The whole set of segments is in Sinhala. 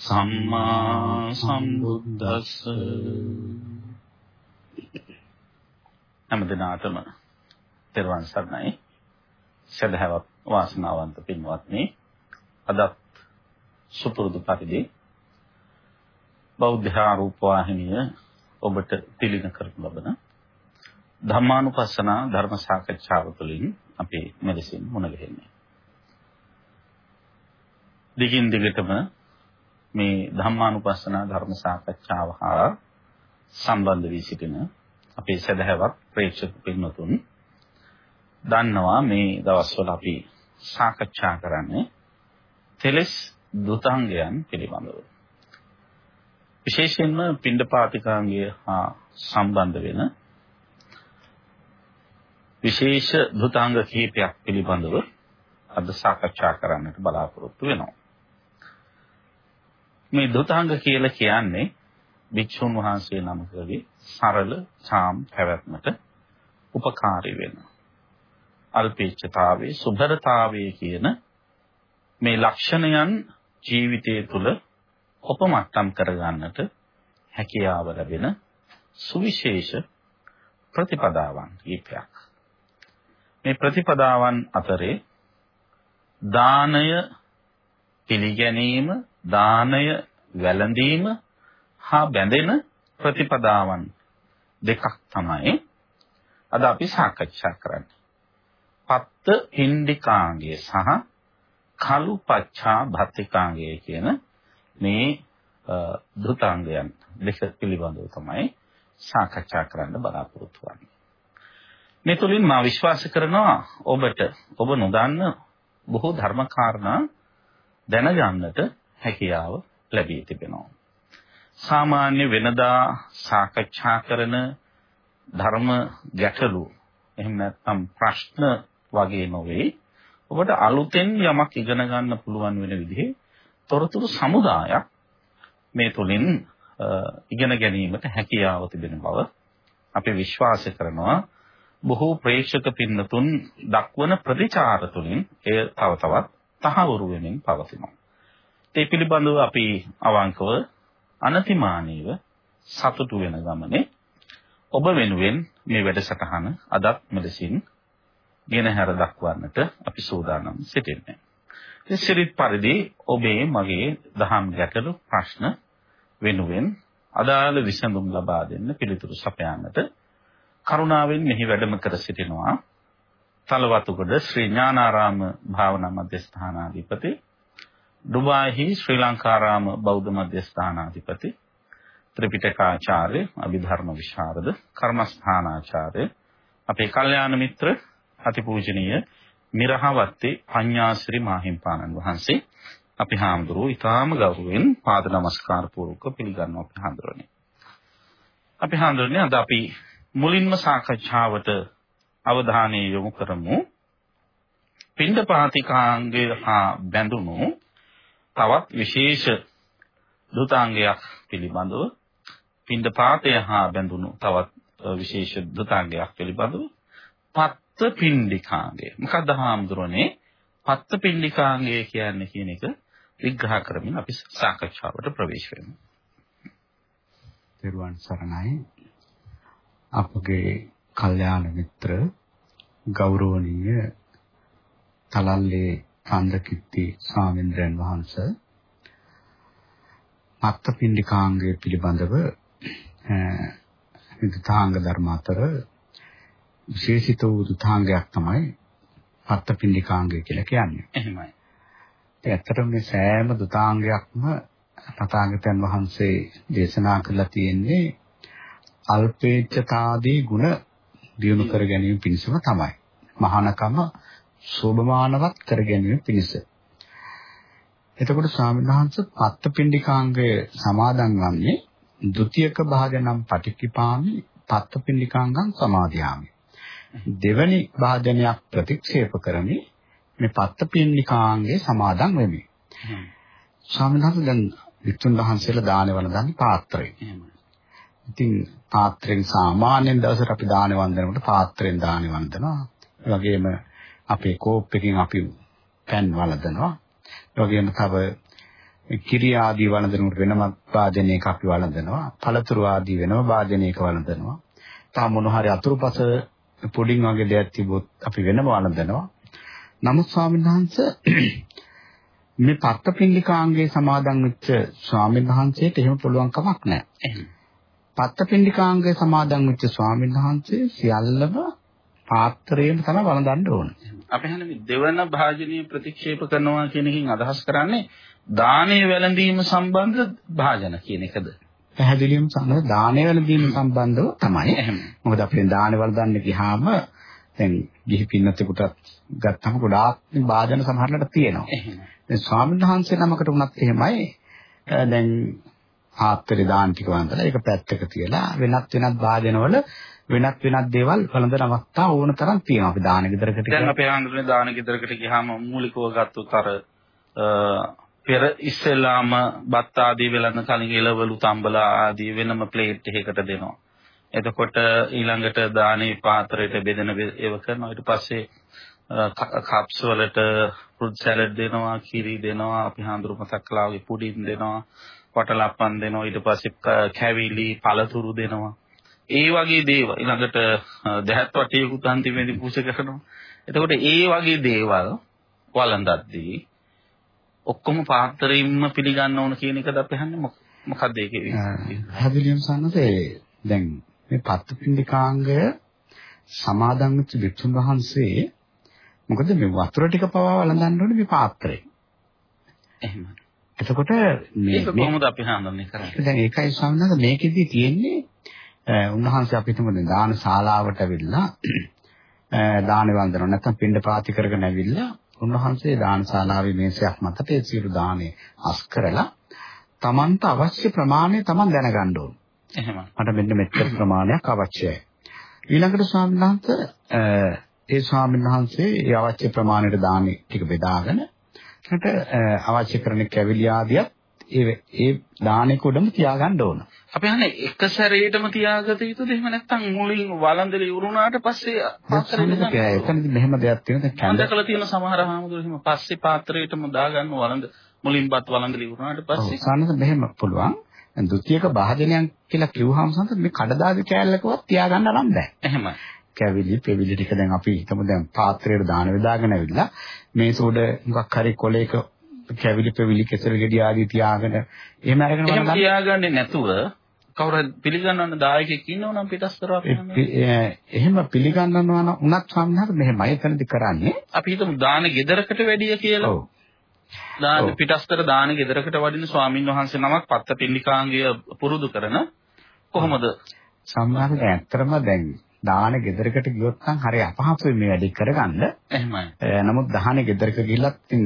සම්මා සම්බුද්දස්ස හැමදිනාටම තෙරුවන් සරණයි සදහවත් වාසනාවන්ත පින්වත්නි අදත් සුපුරුදු පරිදි බෞද්ධ ආරූප වාහිනිය ඔබට පිළිගන කරපු ලබන ධම්මානුපස්සන ධර්ම සාකච්ඡාව තුළින් අපි මෙලෙසින් මුණ ගැහෙන්නේ. දිගින් දිගටම මේ ධම්මානුපස්සන ධර්ම සාකච්ඡාව හා සම්බන්ධ වී සිටින අපේ සදහැවත් ප්‍රේක්ෂක පින්වතුන් දන්නවා මේ දවස්වල අපි සාකච්ඡා කරන්නේ තෙලස් දුතාංගයන් පිළිබඳව. විශේෂයෙන්ම පිණ්ඩපාතිකාංගය හා සම්බන්ධ වෙන විශේෂ දුතාංග කිහිපයක් පිළිබඳව අද සාකච්ඡා කරන්නට බලාපොරොත්තු වෙනවා. මේ දුතාංග කියලා කියන්නේ භික්ෂුන් වහන්සේ නමකගේ සරල සාම් පැවැත්මට උපකාරී වෙන අල්පේච්ඡතාවයේ සුභරතාවයේ කියන මේ ලක්ෂණයන් ජීවිතය තුළ උපමට්ටම් කරගන්නට හැකියාව ලැබෙන සුවිශේෂ ප්‍රතිපදාවන් කීපයක්. මේ ප්‍රතිපදාවන් අතරේ දානය පිළිගැනීම, දානය වැළඳීම හා බැඳෙන ප්‍රතිපදාවන් දෙකක් තමයි අද අපි සාකච්ඡා කරන්නේ. පත්ත හින්දිකාංගය සහ කලු පච්චා භත්තිකාංගය කියන මේ ධුතාංගයන් දෙක පිළිබඳව තමයි සාකච්ඡා කරන්න බලාපොරොත්තු වෙන්නේ. මේ තුලින් මා විශ්වාස කරනවා ඔබට ඔබ නොදන්න බොහෝ ධර්ම කාරණා දැනගන්නට හැකියාව ලැබී තිබෙනවා. සාමාන්‍ය වෙනදා සාකච්ඡා කරන ධර්ම ගැටලු එහෙම නැත්නම් ප්‍රශ්න වගේ නොවේ ඔබට අලුතෙන් යමක් ඉගෙන ගන්න පුළුවන් වෙන විදිහේ තොරතුරු සමුදායක් මේ තුලින් ඉගෙන ගැනීමට හැකියාව තිබෙන බව අපි විශ්වාස කරනවා බොහෝ ප්‍රේක්ෂක පින්නතුන් දක්වන ප්‍රතිචාර තුලින් එය තව තවත් තහවුරු වෙමින් පවතිනවා. ඒ පිළිබඳව අපි අවංකව අනතිමානීව සතුටු වෙන ගමනේ ඔබ වෙනුවෙන් මේ වැඩසටහන අදත් මෙලෙසින් ගෙනහැර දක්වන්නට අපි සූදානම් සිටින්නේ. ඉතින් සිරිත් පරිදි ඔබේ මගේ දහම් ගැටලු ප්‍රශ්න වෙනුවෙන් අදාළ විසඳුම් ලබා දෙන්න පිළිතුරු සපයන්නට කරුණාවෙන් මෙහි වැඩම කර සිටිනවා තලවතුගොඩ ශ්‍රී ඥානාරාම භාවනා මධ්‍යස්ථානාධිපති ඩුබායිහි ශ්‍රී ලංකාරාම බෞද්ධ මධ්‍යස්ථානාධිපති ත්‍රිපිටකාචාර්ය අභිධර්ම විශාරද කර්මස්ථානාචාර්ය අපේ කල්යාණ මිත්‍ර අතිපූජනීය මිරහවත්තේ පඤ්ඤාශ්‍රී මාහිම්පාණන් වහන්සේ අපි හාමුදුරුවෝ ඊටාම ගෞරවයෙන් පාද නමස්කාර පූර්වක පිළිගන්නවා අපි හාමුදුරනේ. අපි හාමුදුරනේ අද අපි මුලින්ම සාකච්ඡාවට අවධානය යොමු කරමු. පින්ඩපාතිකාංගය හා බැඳුණු තවත් විශේෂ දුතාංගයක් පිළිබඳව පින්ඩපාතය හා බැඳුණු තවත් විශේෂ දුතාංගයක් පිළිබඳව පත්ත පින්ඩිකාංගය. මොකක්ද හාමුදුරනේ? පත්ත පින්ඩිකාංගය කියන්නේ කියන එක විග්‍රහ කරමින් අපි සාකච්ඡාවට ප්‍රවේශ වෙමු. තෙරුවන් සරණයි. අපගේ කල්යාණ මිත්‍ර ගෞරවනීය තලල්ලේ චන්දකිත්ති ස්වාමීන්ද්‍රයන් වහන්සේ අත්පිණ්ඩිකාංගය පිළිබඳව විදුතාංග ධර්ම අතර විශේෂිත වූ දුතාංගයක් තමයි අත්පිණ්ඩිකාංගය කියලා කියන්නේ. එහෙමයි. ඒ ඇත්තටම මේ සෑම දුතාංගයක්ම තථාගතයන් වහන්සේ දේශනා කළා තියෙන්නේ අල්පේච්ඡතාදී ගුණ දියුණු කර ගැනීම පිණිසම තමයි. මහානකම සෝභමානවත් කර ගැනීම පිණිස. එතකොට වහන්සේ පත්තපිණ්ඩිකාංගය සමාදන් වන්නේ ද්විතීයක භාජනම් පටික්කිපාමි පත්තපින්ඩිකාංගං සමාදියාමි. දෙවැනි භාජනයක් ප්‍රතික්ෂේප කරමි මේ පත්තපින්ඩිකාංගේ සමාදන් වෙමි. වහන්සේ දැන් විතුන් වහන්සේලා දානේ වළඳන්නේ පාත්‍රයෙන්. එහෙමයි. ඉතින් පාත්‍රයෙන් සාමාන්‍යයෙන් දවසට අපි දානේ වන්දනකොට පාත්‍රයෙන් දානේ වන්දනවා. ඒ වගේම අපේ කෝප් එකකින් අපි පෑන් වළඳනවා. ඒ වගේම තව කිරි ආදී වළඳනකොට වෙනම වාදනයක අපි වළඳනවා. පළතුරු ආදී වෙනම වාදනයක වළඳනවා. තා මොන හරි අතුරුපස පුඩින් වගේ දෙයක් තිබොත් අපි වෙනම වළඳනවා. නමුත් ස්වාමීන් වහන්සේ මේ පත්තපින්ඩිකාංගයේ සමාදන් වෙච්ච ස්වාමීන් වහන්සේට එහෙම පුළුවන් කමක් නැහැ. එහෙම. පත්තපින්ඩිකාංගයේ සමාදන් වෙච්ච ස්වාමීන් වහන්සේ සියල්ලම පාත්‍රයෙන් තමයි වළඳන්න ඕන. අපි හන්නේ දෙවන භාජනීය ප්‍රතික්ෂේප කරනවා කියන එකෙන් අදහස් කරන්නේ දානීය වැළඳීම සම්බන්ධ භාජන කියන එකද? පැහැදිලිවම සම්බන්ධ දානය වලදීම සම්බන්ධව තමයි. මොකද අපි දානය වලදන්න ගියාම දැන් ගිහි පින්නතෙකුට ගත්තම ගොඩාක් වාදන සමහරකට තියෙනවා. දැන් ස්වාමීන් වහන්සේ නමකට වුණත් එහෙමයි. දැන් ආත්තරේ දාන ටික වන්දලා ඒක පැත්තක තියලා වෙනත් වෙනත් වාදනවල වෙනත් වෙනත් දේවල් වළඳන අවස්ථා ඕන තරම් තියෙනවා. අපි දාන ගෙදරකට දැන් අපේ ආන්දරේ දාන ගෙදරකට ගියාම මූලිකව ගත්තොත් අර අ, පෙර ඉස්සෙල්ලාම බත් ආදී වෙලන්න කලින් එළවලු තම්බලා ආදී වෙනම ප්ලේට් එකකට දෙනවා. එතකොට ඊළඟට දානේ පාත්‍රයට බෙදෙන බෙ- ඒව කරනවා. ඊට පස්සේ කප්ස් වලට ෆෘට් සලාඩ් දෙනවා, කිරි දෙනවා, අපි හාඳුරු මතක් කළා වගේ පුඩින් දෙනවා, වටලප්පන් දෙනවා. ඊට පස්සේ ක- කැවිලි, පළතුරු දෙනවා. ඒ වගේ දේවල් ඊළඟට දැහත් වටේකුත් අන්තිමේදී පූජා කරනවා. එතකොට ඒ වගේ දේවල් වළඳද්දී ඔක්කොම පාත්‍රයෙන්ම පිළිගන්න ඕන කියන එකද අපි අහන්නේ මොක- මොකක්ද ඒකේ පැහැදිලිවම සන්නසේ දැන් මේ පත්තපින්ඩිකාංගය සමාදන් වෙච්ච වික්ෂුන් වහන්සේ මොකද මේ වතුර ටික පවා වළඳන්න ඕනේ මේ පාත්‍රේ. එහෙම. එතකොට මේ කොහොමද අපි හඳුන්වන්නේ කරන්නේ? දැන් ඒකයි ස්වාමීන් වහන්සේ මේකෙදි තියෙන්නේ උන්වහන්සේ අපිටම දැන් දාන ශාලාවට ඇවිල්ලා දාන වන්දන නැත්නම් පින්ඩ පාති කරගෙන ඇවිල්ලා උන්වහන්සේ දාන ශාලාවේ මේසයක් මතට ඒ සියලු දානේ අස් කරලා Tamanට අවශ්‍ය ප්‍රමාණය Taman දැනගන්න ඕන. එහෙම. මට මෙන්න මෙච්චර ප්‍රමාණයක් අවශ්‍යයි. ඊළඟට ස්වාමීන් වහන්සේ ඒ ස්වාමීන් වහන්සේ ඒ අවශ්‍ය ප්‍රමාණයට දානේ ටික බෙදාගෙන ඊට අවශ්‍ය කරන කැවිලි ආදියත් ඒ ඒ දානේ කොටම තියාගන්න ඕන. අපි අහන්නේ එක සැරේටම තියාගත යුතුද එහෙම නැත්නම් මුලින් වළඳලි ඉවරුණාට පස්සේ පාත්‍රයට දාන්න? එතනදි මෙහෙම දෙයක් තියෙනවා දැන් කැඳ දැකලා තියෙන සමහර හාමුදුරුවෝ එහෙම පස්සේ පාත්‍රයටම දාගන්න වළඳ මුලින්පත් වළඳලි ඉවරුණාට පස්සේ සානස මෙහෙම පුළුවන්. දැන් ဒုတိ යක භාජනයක් කියලා කිව්වහම සන්ත මේ කඩදාසි කෑල්ලකවත් තියාගන්න නම් බෑ. එහෙමයි. කැවිලි පෙවිලි ටික දැන් අපි හිතමු දැන් පාත්‍රයට දාන වේදාගෙන ඇවිල්ලා මේ සෝඩ මොකක් හරි කොලයක කැවිලි පෙවිලි කෙසර ගෙඩි ආදී තියාගෙන එහෙම අරගෙන වළඳන්න තියාගන්නේ නැතුව කවුරු පිළිගන්නවන දායකයෙක් ඉන්නවනම් පිටස්තර අපි එහෙම පිළිගන්නවා නම් උනත් සම්හාර මෙහෙමයි එතනදි කරන්නේ. අපි හිතමු දාන ගෙදරකට වැඩිය කියලා. ඔව්. දාන. පිටස්තර දාන ගෙදරකට වඩින ස්වාමින් වහන්සේ නමක් පත්ත පින්නිකාංගය පුරුදු කරන කොහොමද? සම්හාර ඇත්තටම දැන් දාන ගෙදරකට ගියොත් නම් හරි අපහසුයි මේ වැඩේ කරගන්න. එහෙමයි. නමුත් දහනේ ගෙදරක ගිහිල්ලත්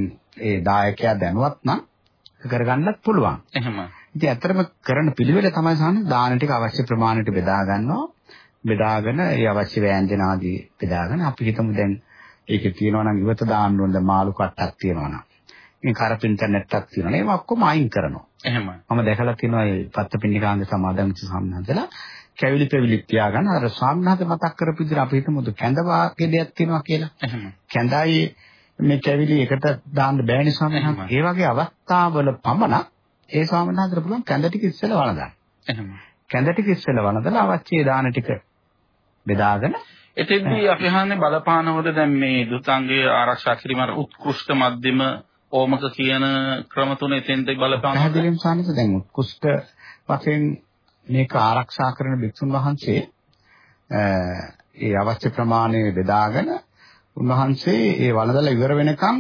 ඒ දායකයා දැනුවත් නම් කරගන්නත් පුළුවන්. එහෙමයි. ඉතින් ඇත්තටම කරන පිළිවෙල තමයි සාමාන්‍ය දාන ටික අවශ්‍ය ප්‍රමාණයට බෙදා ගන්නවා. බෙදාගෙන ඒ අවශ්‍ය ව්‍යංජන ආදී බෙදාගෙන අපි හිතමු දැන් ඒකේ තියෙනවා නම් ඉවත දාන්න ඕන දැන් මාළු කට්ටක් තියෙනවා නම්. ඉතින් කරපින්ට නැට්ටක් තියෙනවා. ඒවා ඔක්කොම අයින් කරනවා. එහෙමයි. මම දැකලා තියෙනවා මේ පත්තපින්නිකාංග සමාදන් සම්හන්දලා කැවිලි පෙවිලි තියාගන්න අර ස්වාමීනාథ මතක් කරපු විදිහට අපි හිතමුද කැඳ වාගේ දෙයක් තියෙනවා කියලා. කැඳයි මේ කැවිලි එකට දාන්න බෑනේ වහන්සේ. ඒ වගේ අවස්ථාවල පමණක් ඒ ස්වාමීන් වහන්සේට පුළුවන් කැඳ ටික ඉස්සෙල්ලා වළඳන්න. එහෙමයි. කැඳ ටික ඉස්සෙල්ලා වළඳලා අවශ්‍ය දාන ටික බෙදාගෙන එතෙන්දී අපි අහන්නේ බලපානවද දැන් මේ දුතාංගයේ ආරක්ෂා කිරීම උත්කෘෂ්ඨ මධ්‍යම ඕමක කියන ක්‍රම තුන එතෙන්ද බලපානවද? පැහැදිලිවම සානිස දැන් උත්කෘෂ්ඨ වශයෙන් මේක ආරක්ෂා කරන භික්ෂුන් වහන්සේ ඒ අවශ්‍ය ප්‍රමාණය බෙදාගෙන උන්වහන්සේ ඒ වළඳලා ඉවර වෙනකම්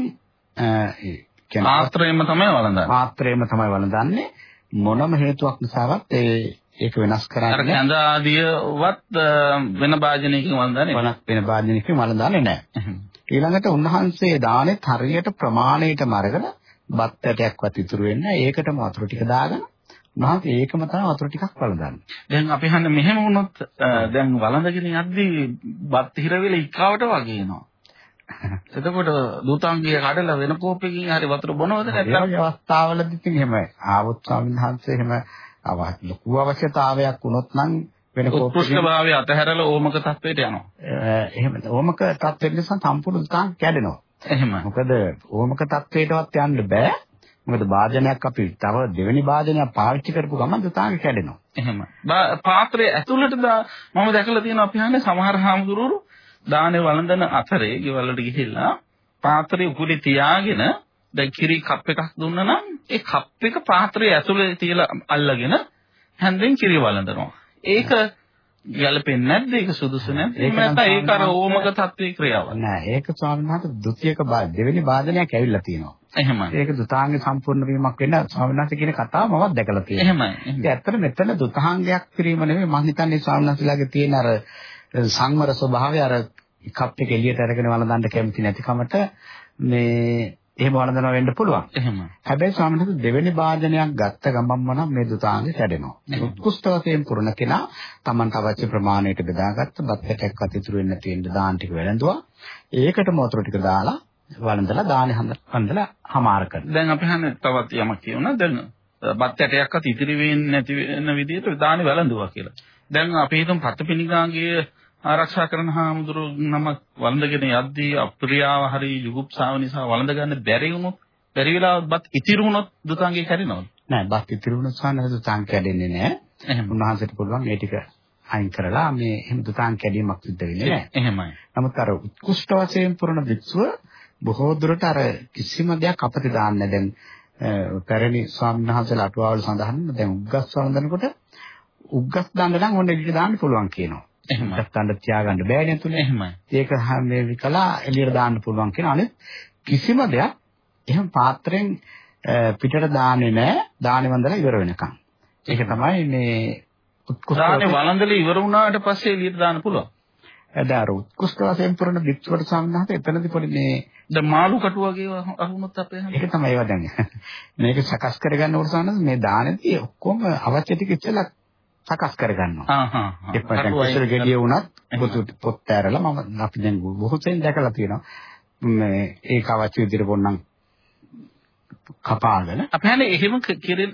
ඒ කියන්නේ පාත්‍රයෙන්ම තමයි වළඳන්නේ. පාත්‍රයේම තමයි වළඳන්නේ මොනම හේතුවක් නිසාවත් ඒ ඒක වෙනස් අර කරන්නේ කැඳ ආදියවත් අ, වෙන භාජනයකින් වළඳන්නේ. වෙනස් වෙන භාජනයකින් වළඳන්නේ නැහැ. ඊළඟට උන්වහන්සේ දානෙත් හරියට ප්‍රමාණයටම අරගෙන බත් ඇටයක්වත් ඉතුරු වෙන්නේ නැහැ. ඒකටම වතුර ටික දාගෙන උන්වහන්සේ ඒකම තමයි වතුර ටිකක් වළඳන්නේ. දැන් අපි හන්න මෙහෙම වුණොත් දැන් වළඳගෙන යද්දී බත් හිර වෙලා ඉක්කාවට වගේ එනවා. එතකොට දූතාංගිය කඩලා වෙන කෝප්පකින් හරි වතුර බොනවද ඒ නැත්නම් වගේ අවස්ථාවලදී ඉතින් එහෙම ආවොත් ස්වාමීන් වහන්සේ එහෙම අව- ලොකු අවශ්‍යතාවයක් වුණොත් නම් වෙන කෝප්පකින් උත්කෘෂ්ඨභාවය අතහැරලා ඕමක තත්වයට යනවා. එහෙම ඕමක තත්ත්වෙ නිසා සම්පූර්ණ දුතාංග කැඩෙනවා. එහෙම. මොකද ඕමක තත්ත්වයටවත් යන්න බෑ. මොකද වාදනයක් අපි තව දෙවෙනි වාදනයක් පාවිච්චි කරපු ගමන් දුතාංග කැඩෙනවා. එහෙම. පාත්‍රයේ ඇතුළට මම දැකලා තියෙනවා අපි හන්නේ සමහර හාමුදුරුවෝ දානේ වළඳන අතරේ ගෙවල් වලට ගිහිල්ලා පාත්‍රයේ උකුලේ තියාගෙන දැන් කිරි කප් එකක් දුන්නා නම් ඒ කප් එක පාත්‍රයේ ඇතුළේ තියලා අල්ලගෙන හැන්දෙන් කිරි වළඳනවා. ඒක ගැලපෙන්නේ නැද්ද? ඒක සුදුසු නැද්ද? ඒක එහෙම නම් නැත්නම් ඒක අර ඕමක තත්ත්වයේ ක්‍රියාවක්. නෑ ඒක ස්වාමීන් වහන්සේ ද්විතීයක වා- දෙවෙනි වාදනයක් ඇවිල්ලා තියෙනවා. එහෙමයි. ඒක දුතාංග සම්පූර්ණ වීමක් වෙන්න ස්වාමීන් වහන්සේ කියන කතාව මමත් දැකලා තියෙනවා. එහෙමයි. එහෙමයි. ඇත්තට මෙතන දුතාංගයක් කිරීම නෙමෙයි මම හිතන්නේ ස්වාමීන් වහන්සේලාගේ තියෙන අර සංවර ස්වභාවය අර කප් එක එළියට අරගෙන වළඳන්න කැමති නැතිකමට මේ එහෙම වළඳනවා වෙන්න පුළුවන්. එහෙමයි. හැබැයි ස්වාමීන් වහන්සේ දෙවෙනි වාදනයක් ගත්ත ගමන්ම නම් මේ දුතාංග කැඩෙනවා. උත්කෘෂ්ඨ වශයෙන් පුරණ කෙනා Tamanට අවශ්‍ය ප්‍රමාණයට බෙදාගත්ත බත් පැටයක් ඉතුරු වෙන්න තියෙන දාන ටික වෙලඳුවා. ඒකටම වතුර ටික දාලා වළඳලා දානේ හඳලා හමාර කරනවා. දැන් අපි හන්නේ තවත් යමක් කියනවා දැන් බත් ඇටයක්වත් ඉතිරි වෙන්නේ නැති වෙන විදිහට දානි වැළඳුවා කියලා. දැන් අපි හිතමු පත්පිනිකාගේ ආරක්ෂා කරන හාමුදුරුවෝ නම වළඳගෙන යද්දී අප්‍රියාව හරි යුගුප්සාව නිසා වළඳ ගන්න බැරි වුණොත් බැරි වෙලාවත් බත් ඉතිරි වුණොත් දුතාංගේ කැඩෙනවද? නෑ බත් ඉතිරි වුණොත් වහන්සේ දුතාංග කැඩෙන්නේ නෑ. එහෙම. උන්වහන්සේට පුළුවන් මේ ටික අයින් කරලා මේ එහෙම දුතාංග කැඩීමක් සිද්ධ වෙන්නේ නෑ. එහෙමයි. නමුත් අර උත්කෘෂ්ඨ වශයෙන් පුරන භික්ෂුව බොහෝ දුරට අර කිසිම දෙයක් අපති දාන්නේ දැන් පැරණි ස්වාමීන් වහන්සේලා අටුවාවල සඳහන් දැන් උග්ගස් වළඳනකොට උග්ගස් දාන්න නම් ඔන්න එළියට දාන්න පුළුවන් කියනවා. එහෙමයි. දාන්න තියාගන්න බෑනේ තුනේ. එහෙමයි. ඒක මේ විකලා එළියට දාන්න පුළුවන් කියන අනිත් කිසිම දෙයක් එහෙම පාත්‍රයෙන් පිටට දාන්නේ නැහැ දානේ වන්දලා ඉවර වෙනකන්. ඒක තමයි මේ උත්කෘෂ්ඨ වළඳලා ඉවර වුණාට පස්සේ එළියට දාන්න පුළුවන්. එදාර උත්කෘෂ්ඨ වශයෙන් පුරන භික්ෂුවට සම්බන්ධව එතනදී පොඩි මේ දැන් මාළු කටු වගේ අහුනොත් අපේ හැම ඒක තමයි ඒවා දැන් මේක සකස් කරගන්න ඕන සානද මේ දානෙදී ඔක්කොම අවශ්‍ය ටික ඉස්සෙල්ලා සකස් කරගන්නවා. හා හා. පටන් ඉස්සෙල් ගෙඩිය වුණත් පොත් පොත් ඇරලා මම අපි දැන් බොහෝ සෙයින් දැකලා තියෙනවා. මේ ඒක අවශ්‍ය විදිහට පොන්නම් කපාගෙන අපි හන්නේ එහෙම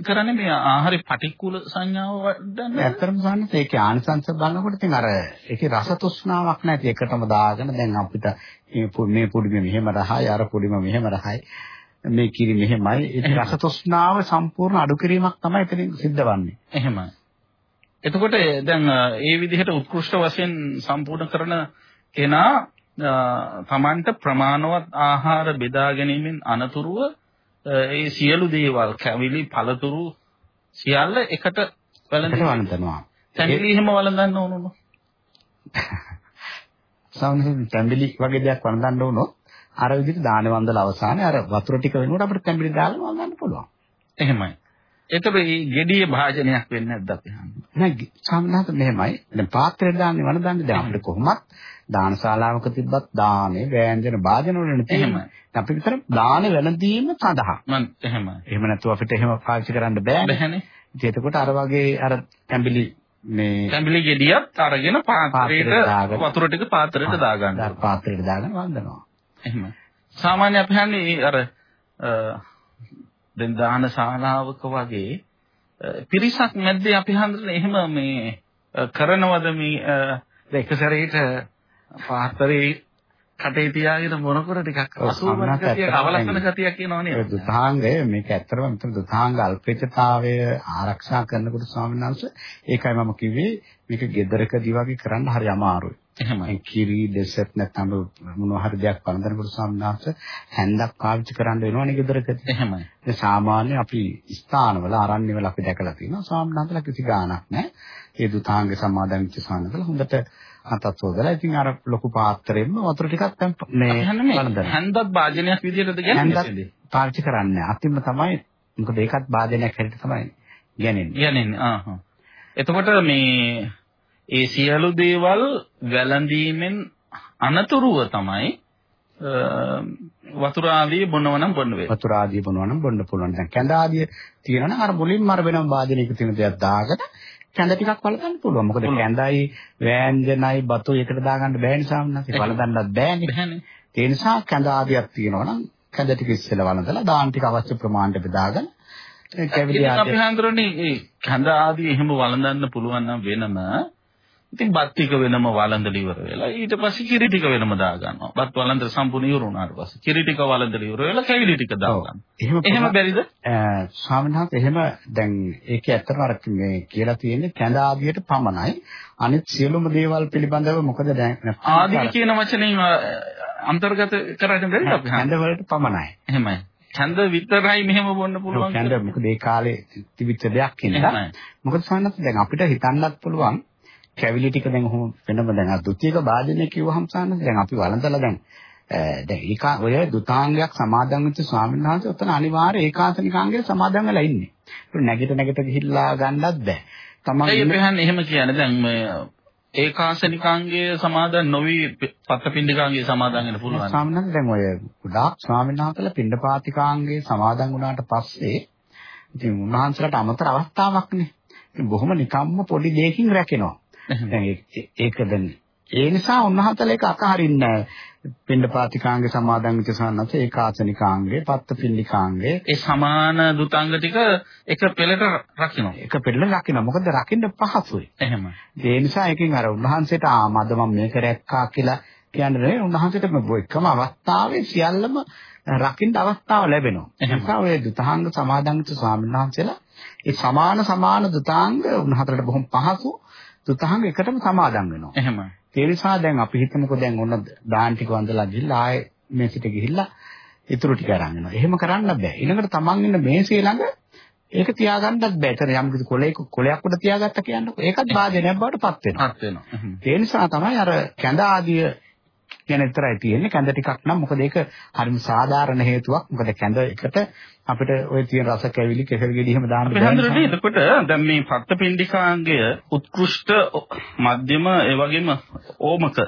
කරන්නේ මේ ආහාරේ පටික්කුල සංඥාව වඩන්න ඇත්තටම සානස ඒකේ ආනිසංශ බලනකොට ඉතින් අර ඒකේ රස තෘෂ්ණාවක් නැති එකටම දාගෙන දැන් අපිට මේ පො- මේ පොඩිම මෙහෙම රහයි අර පොඩිම මෙහෙම රහයි මේ කිරි මෙහෙමයි ඒ රස තෘෂ්ණාව සම්පූර්ණ අඩු කිරීමක් තමයි එතනින් සිද්ධ වෙන්නේ. එහෙමයි. එතකොට දැන් ඒ විදිහට උත්කෘෂ්ඨ වශයෙන් සම්පූර්ණ කරන කෙනා Tamanට ප්‍රමාණවත් ආහාර බෙදා ගැනීමෙන් අනතුරුව ඒ සියලු දේවල් කැවිලි පළතුරු සියල්ල එකට වැළඳෙනවා. තැඹිලි එහෙම වළඳන්න ඕනොත්. සාමාන්‍යයෙන් තැඹිලි වගේ දෙයක් වන්දන්න වුණොත් අර විදිහට දාන වන්දල අවසානයේ අර වතුර ටික වෙනකොට අපිට තැඹිලි දාලා වන්දන්න පුළුවන්. එහෙමයි. එතකොට මේ gediye භාජනයක් වෙන්නේ නැද්ද අපි හන්නේ? නෑ සාමාන්‍යයෙන් මෙහෙමයි. දැන් පාත්‍රයට දාන්නේ වන දාන්නේ දැන් අපිට කොහොමත් දානශාලාවක තිබ්බත් දානේ වෑංජන භාජන වලනේ තියෙන්නේ. අපි විතර දානේ වැළඳීම සඳහා. මම එහෙමයි. එහෙම නැතුව අපිට එහෙම පාවිච්චි කරන්න බෑනේ. ඉතින් එතකොට අර වගේ අර තැඹිලි මේ තැඹිලි ගෙඩියත් අරගෙන පාත්‍රයට. වතුර ටික පාත්‍රයට දාගන්න. පාත්‍රයට දාගෙන වන්දනවා. එහෙම. සාමාන්‍ය අපි හන්නේ අර දැන් දාන ශාලාවක වගේ පිරිසක් මැද්දේ අපි හඳුනන එහෙම මේ අ, කරනවද මේ අ, දැන් එක සැරේට පාත්‍රේ කටේ තියාගෙන මොනකර ටිකක් සම්මත ගතිය අවලස්සන ගතියක් කියනවා නේද? දුතාංගය මේක ඇත්තටම මෙතන දුතාංග අල්පේච්ඡතාවය ආරක්ෂා කරනකොට ස්වාමීන් වහන්සේ ඒකයි මම කිව්වේ මේක gedarakadi වගේ කරන්න හරි අමාරුයි. එහෙමයි. කිරි දෙසත් නැත්නම් මොනවා හරි දෙයක් වළඳනකොට ස්වාමීන් වහන්සේ හැන්දක් පාවිච්චි කරන්න වෙනවනේ gedarakadi. එහෙමයි. ඒ සාමාන්‍ය අපි ස්ථානවල ආරණ්‍යවල අපි දැකලා තියෙනවා ස්වාමීන් වහන්සේලා කිසි ගාණක් නැහැ. ඒ දුතාංග සමාදන් වෙච්ච ස්වාමීන් හොඳට අතත් හොදලා ඉතින් අර ලොකු පාත්‍රයෙන්ම වතුර ටිකක් දැන් මේ. හැන්දත් භාජනයක් විදියටද ගන්නේ? පාවිච්චි කරන්නේ අතින්ම තමයි මොකද ඒකත් වාදනයක් හැටියට තමයි ගන්නේ. යන්නේ ආහ්. එතකොට මේ ඒ සියලු දේවල් වැළඳීමෙන් අනතුරුව තමයි වතුර ආදී බොනවනම් බොන්න වේ. වතුර ආදී බොනවා නම් බොන්න පුළුවන්. දැන් කැඳ ආදී තියෙනවා නම් අර මුලින්ම අර වෙනම වාදනයක තියෙන දෙයක් දාගෙන කැඳ ටිකක් වලදන්න පුළුවන්. මොකද කැඳයි වෑංජනයි බතු එකට දාගන්න බෑ නිසා වුණාසේ වලදන්නත් බෑනේ. බෑනේ. ඒ නිසා කැඳ ආදියක් තියෙනවා නම් කැඳ ටික ඉස්සෙල්ලා වලදලා දාන ටික අවශ්‍ය ප්‍රමාණයට බෙදාගෙන කැවිලි ඉතින් අපි ආදී හඳුරන්නේ ඒ කඳ ආදී එහෙම වළඳන්න පුළුවන් නම් වෙනම ඉතින් බත් ටික වෙනම වළඳලා ඉවර වෙලා ඊට පස්සේ කිරි ටික වෙනම දා ගන්නවා. බත් වළඳ සම්පූර්ණ ඉවර වුණාට පස්සේ කිරි ටික වළඳලා ඉවර වෙලා කැවිලි ටික දා ගන්නවා. එහෙම බැරිද? ස්වාමීන් වහන්සේ එහෙම දැන් ඒකේ ඇත්තටම අර මේ කියලා තියෙන්නේ කැඳ ආදියට පමණයි. අනිත් සියලුම දේවල් පිළිබඳව මොකද දැන් ආදී කියන වචනයෙන් අ, අන්තර්ගත කරගෙන බැරිද අපි? කැඳ වලට පමණයි. එහෙමයි. ඡන්ද විතරයි මෙහෙම බොන්න පුළුවන්. කැඳ මොකද ඒ කාලේ තිබිච්ච දෙයක්. එහෙමයි. මොකද වහන්සේ දැන් අපිට හිතන්නත් පුළුවන් කැවිලි ටික දැන් ඔහොම වෙනම දැන් අර ද්විතීක භාජනය කිව්වහම සාන්නත් දැන් අපි වළඳලා දැන් දැන් ඒක ඔය දුතාංගයක් සමාදන් වෙච්ච ස්වාමීන් වහන්සේ උතන අනිවාර්ය ඒකාන්තනිකාංගයේ සමාදන් වෙලා ඉන්නේ. ඒක නැගිට නැගිට ගිහිල්ලා ගන්නත් බෑ. තමන් ඇයි ඉන්න- එහෙම කියන්නේ දැන් මේ ඒකාසනිකාංගයේ සමාදන් නොවි පත්තපිණ්ඩිකාංගයේ සමාදන් වෙන්න පුළුවන්. ස්වාමීන් වහන්සේ දැන් ඔය ගොඩාක් ස්වාමීන් වහන්සේලා පින්ඩපාතිකාංගයේ සමාදන් වුණාට පස්සේ ඉතින් උන්වහන්සේලාට අමතර අවස්ථාවක් නේ. ඉතින් බොහොම නිකම්ම පොඩි දෙයකින් රැකෙනවා. දැන් ඒ- ඒක දැන් ඒ නිසා උන්වහන්සේලා ඒක අතහරින්නේ නැහැ. පින්ඩපාතිකාංගේ සමාදන් වෙච්ච සන්නත් ඒකාසනිකාංගේ, පත්තපින්ඩිකාංගේ ඒ සමාන දුතාංග ටික එක පෙළට රකින්න. එක පෙරල රකින්න. මොකද රකින්න පහසුයි. එහෙම. ඒ නිසා එකකින් අර උන්වහන්සේට ආ මද මම මේක රැක්කා කියලා කියන්නේ නෙවෙයි උන්වහන්සේට මේ එකම අවස්ථාවේ සියල්ලම රකින්න අවස්ථාව ලැබෙනවා. ඒ. නිසා ඔය දුතාංග සමාදන් වෙච්ච ස්වාමීන් වහන්සේලා ඒ සමාන සමාන දුතාංග උන්වහන්සේට බොහොම පහසු දුතාංග එකටම සමාදන් වෙනවා. එහෙම. ඒ නිසා දැන් අපි හිතමුකෝ දැන් ඔන්න දාන් ටික වන්දලා ගිහිල්ලා ආයේ මේසිට ගිහිල්ලා ඉතුරු ටික අරන් එනවා. එහෙම කරන්න බෑ. ඊළඟට තමන් ඉන්න මේසේ ළඟ ඒක තියාගන්නත් බෑ. ඒතර යම් කිසි කොලයක කොලයක් උඩ තියාගත්ත කියන්නකො. ඒකත් වාදනයක් බවට පත් වෙනවා. හත් වෙනවා. ඒ නිසා තමයි අර කැඳ ආදිය කියන විතරයි තියෙන්නේ. කැඳ ටිකක් නම් මොකද ඒක හරිම සාධාරණ හේතුවක්. මොකද කැඳ එකට අපිට ওই තියෙන රස කැවිලි කෙසෙල් ගෙඩි එහෙම දාන්න අපි හඳුරන්නේ එතකොට දැන් මේ පත්තපිණ්ඩිකාංගය උත්කෘෂ්ඨ මධ්‍යම ඒ වගේම ඕමක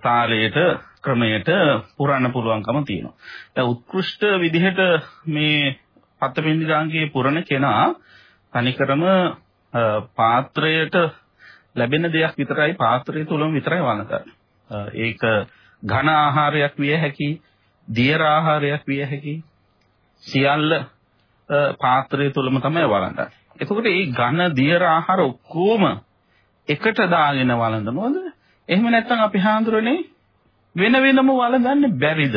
තාලයට ක්‍රමයට පුරන්න පුළුවන්කම තියෙනවා. දැන් උත්කෘෂ්ඨ විදිහට මේ පත්තපිණ්ඩිකාංගයේ පුරන කෙනා තනිකරම පාත්‍රයට ලැබෙන දෙයක් විතරයි පාත්‍රය තුලම විතරයි වළඳන්නේ. අ, ඒක ඝන ආහාරයක් විය හැකි, දියර ආහාරයක් විය හැකි, සියල්ල අ, පාත්‍රය තුලම තමයි වළඳන්නේ. එතකොට මේ ඝන දියර ආහාර ඔක්කොම එකට දාගෙන වළඳනවද? එහෙම නැත්නම් අපි හාඳුරන්නේ වෙන වෙනම වළඳන්න බැරිද?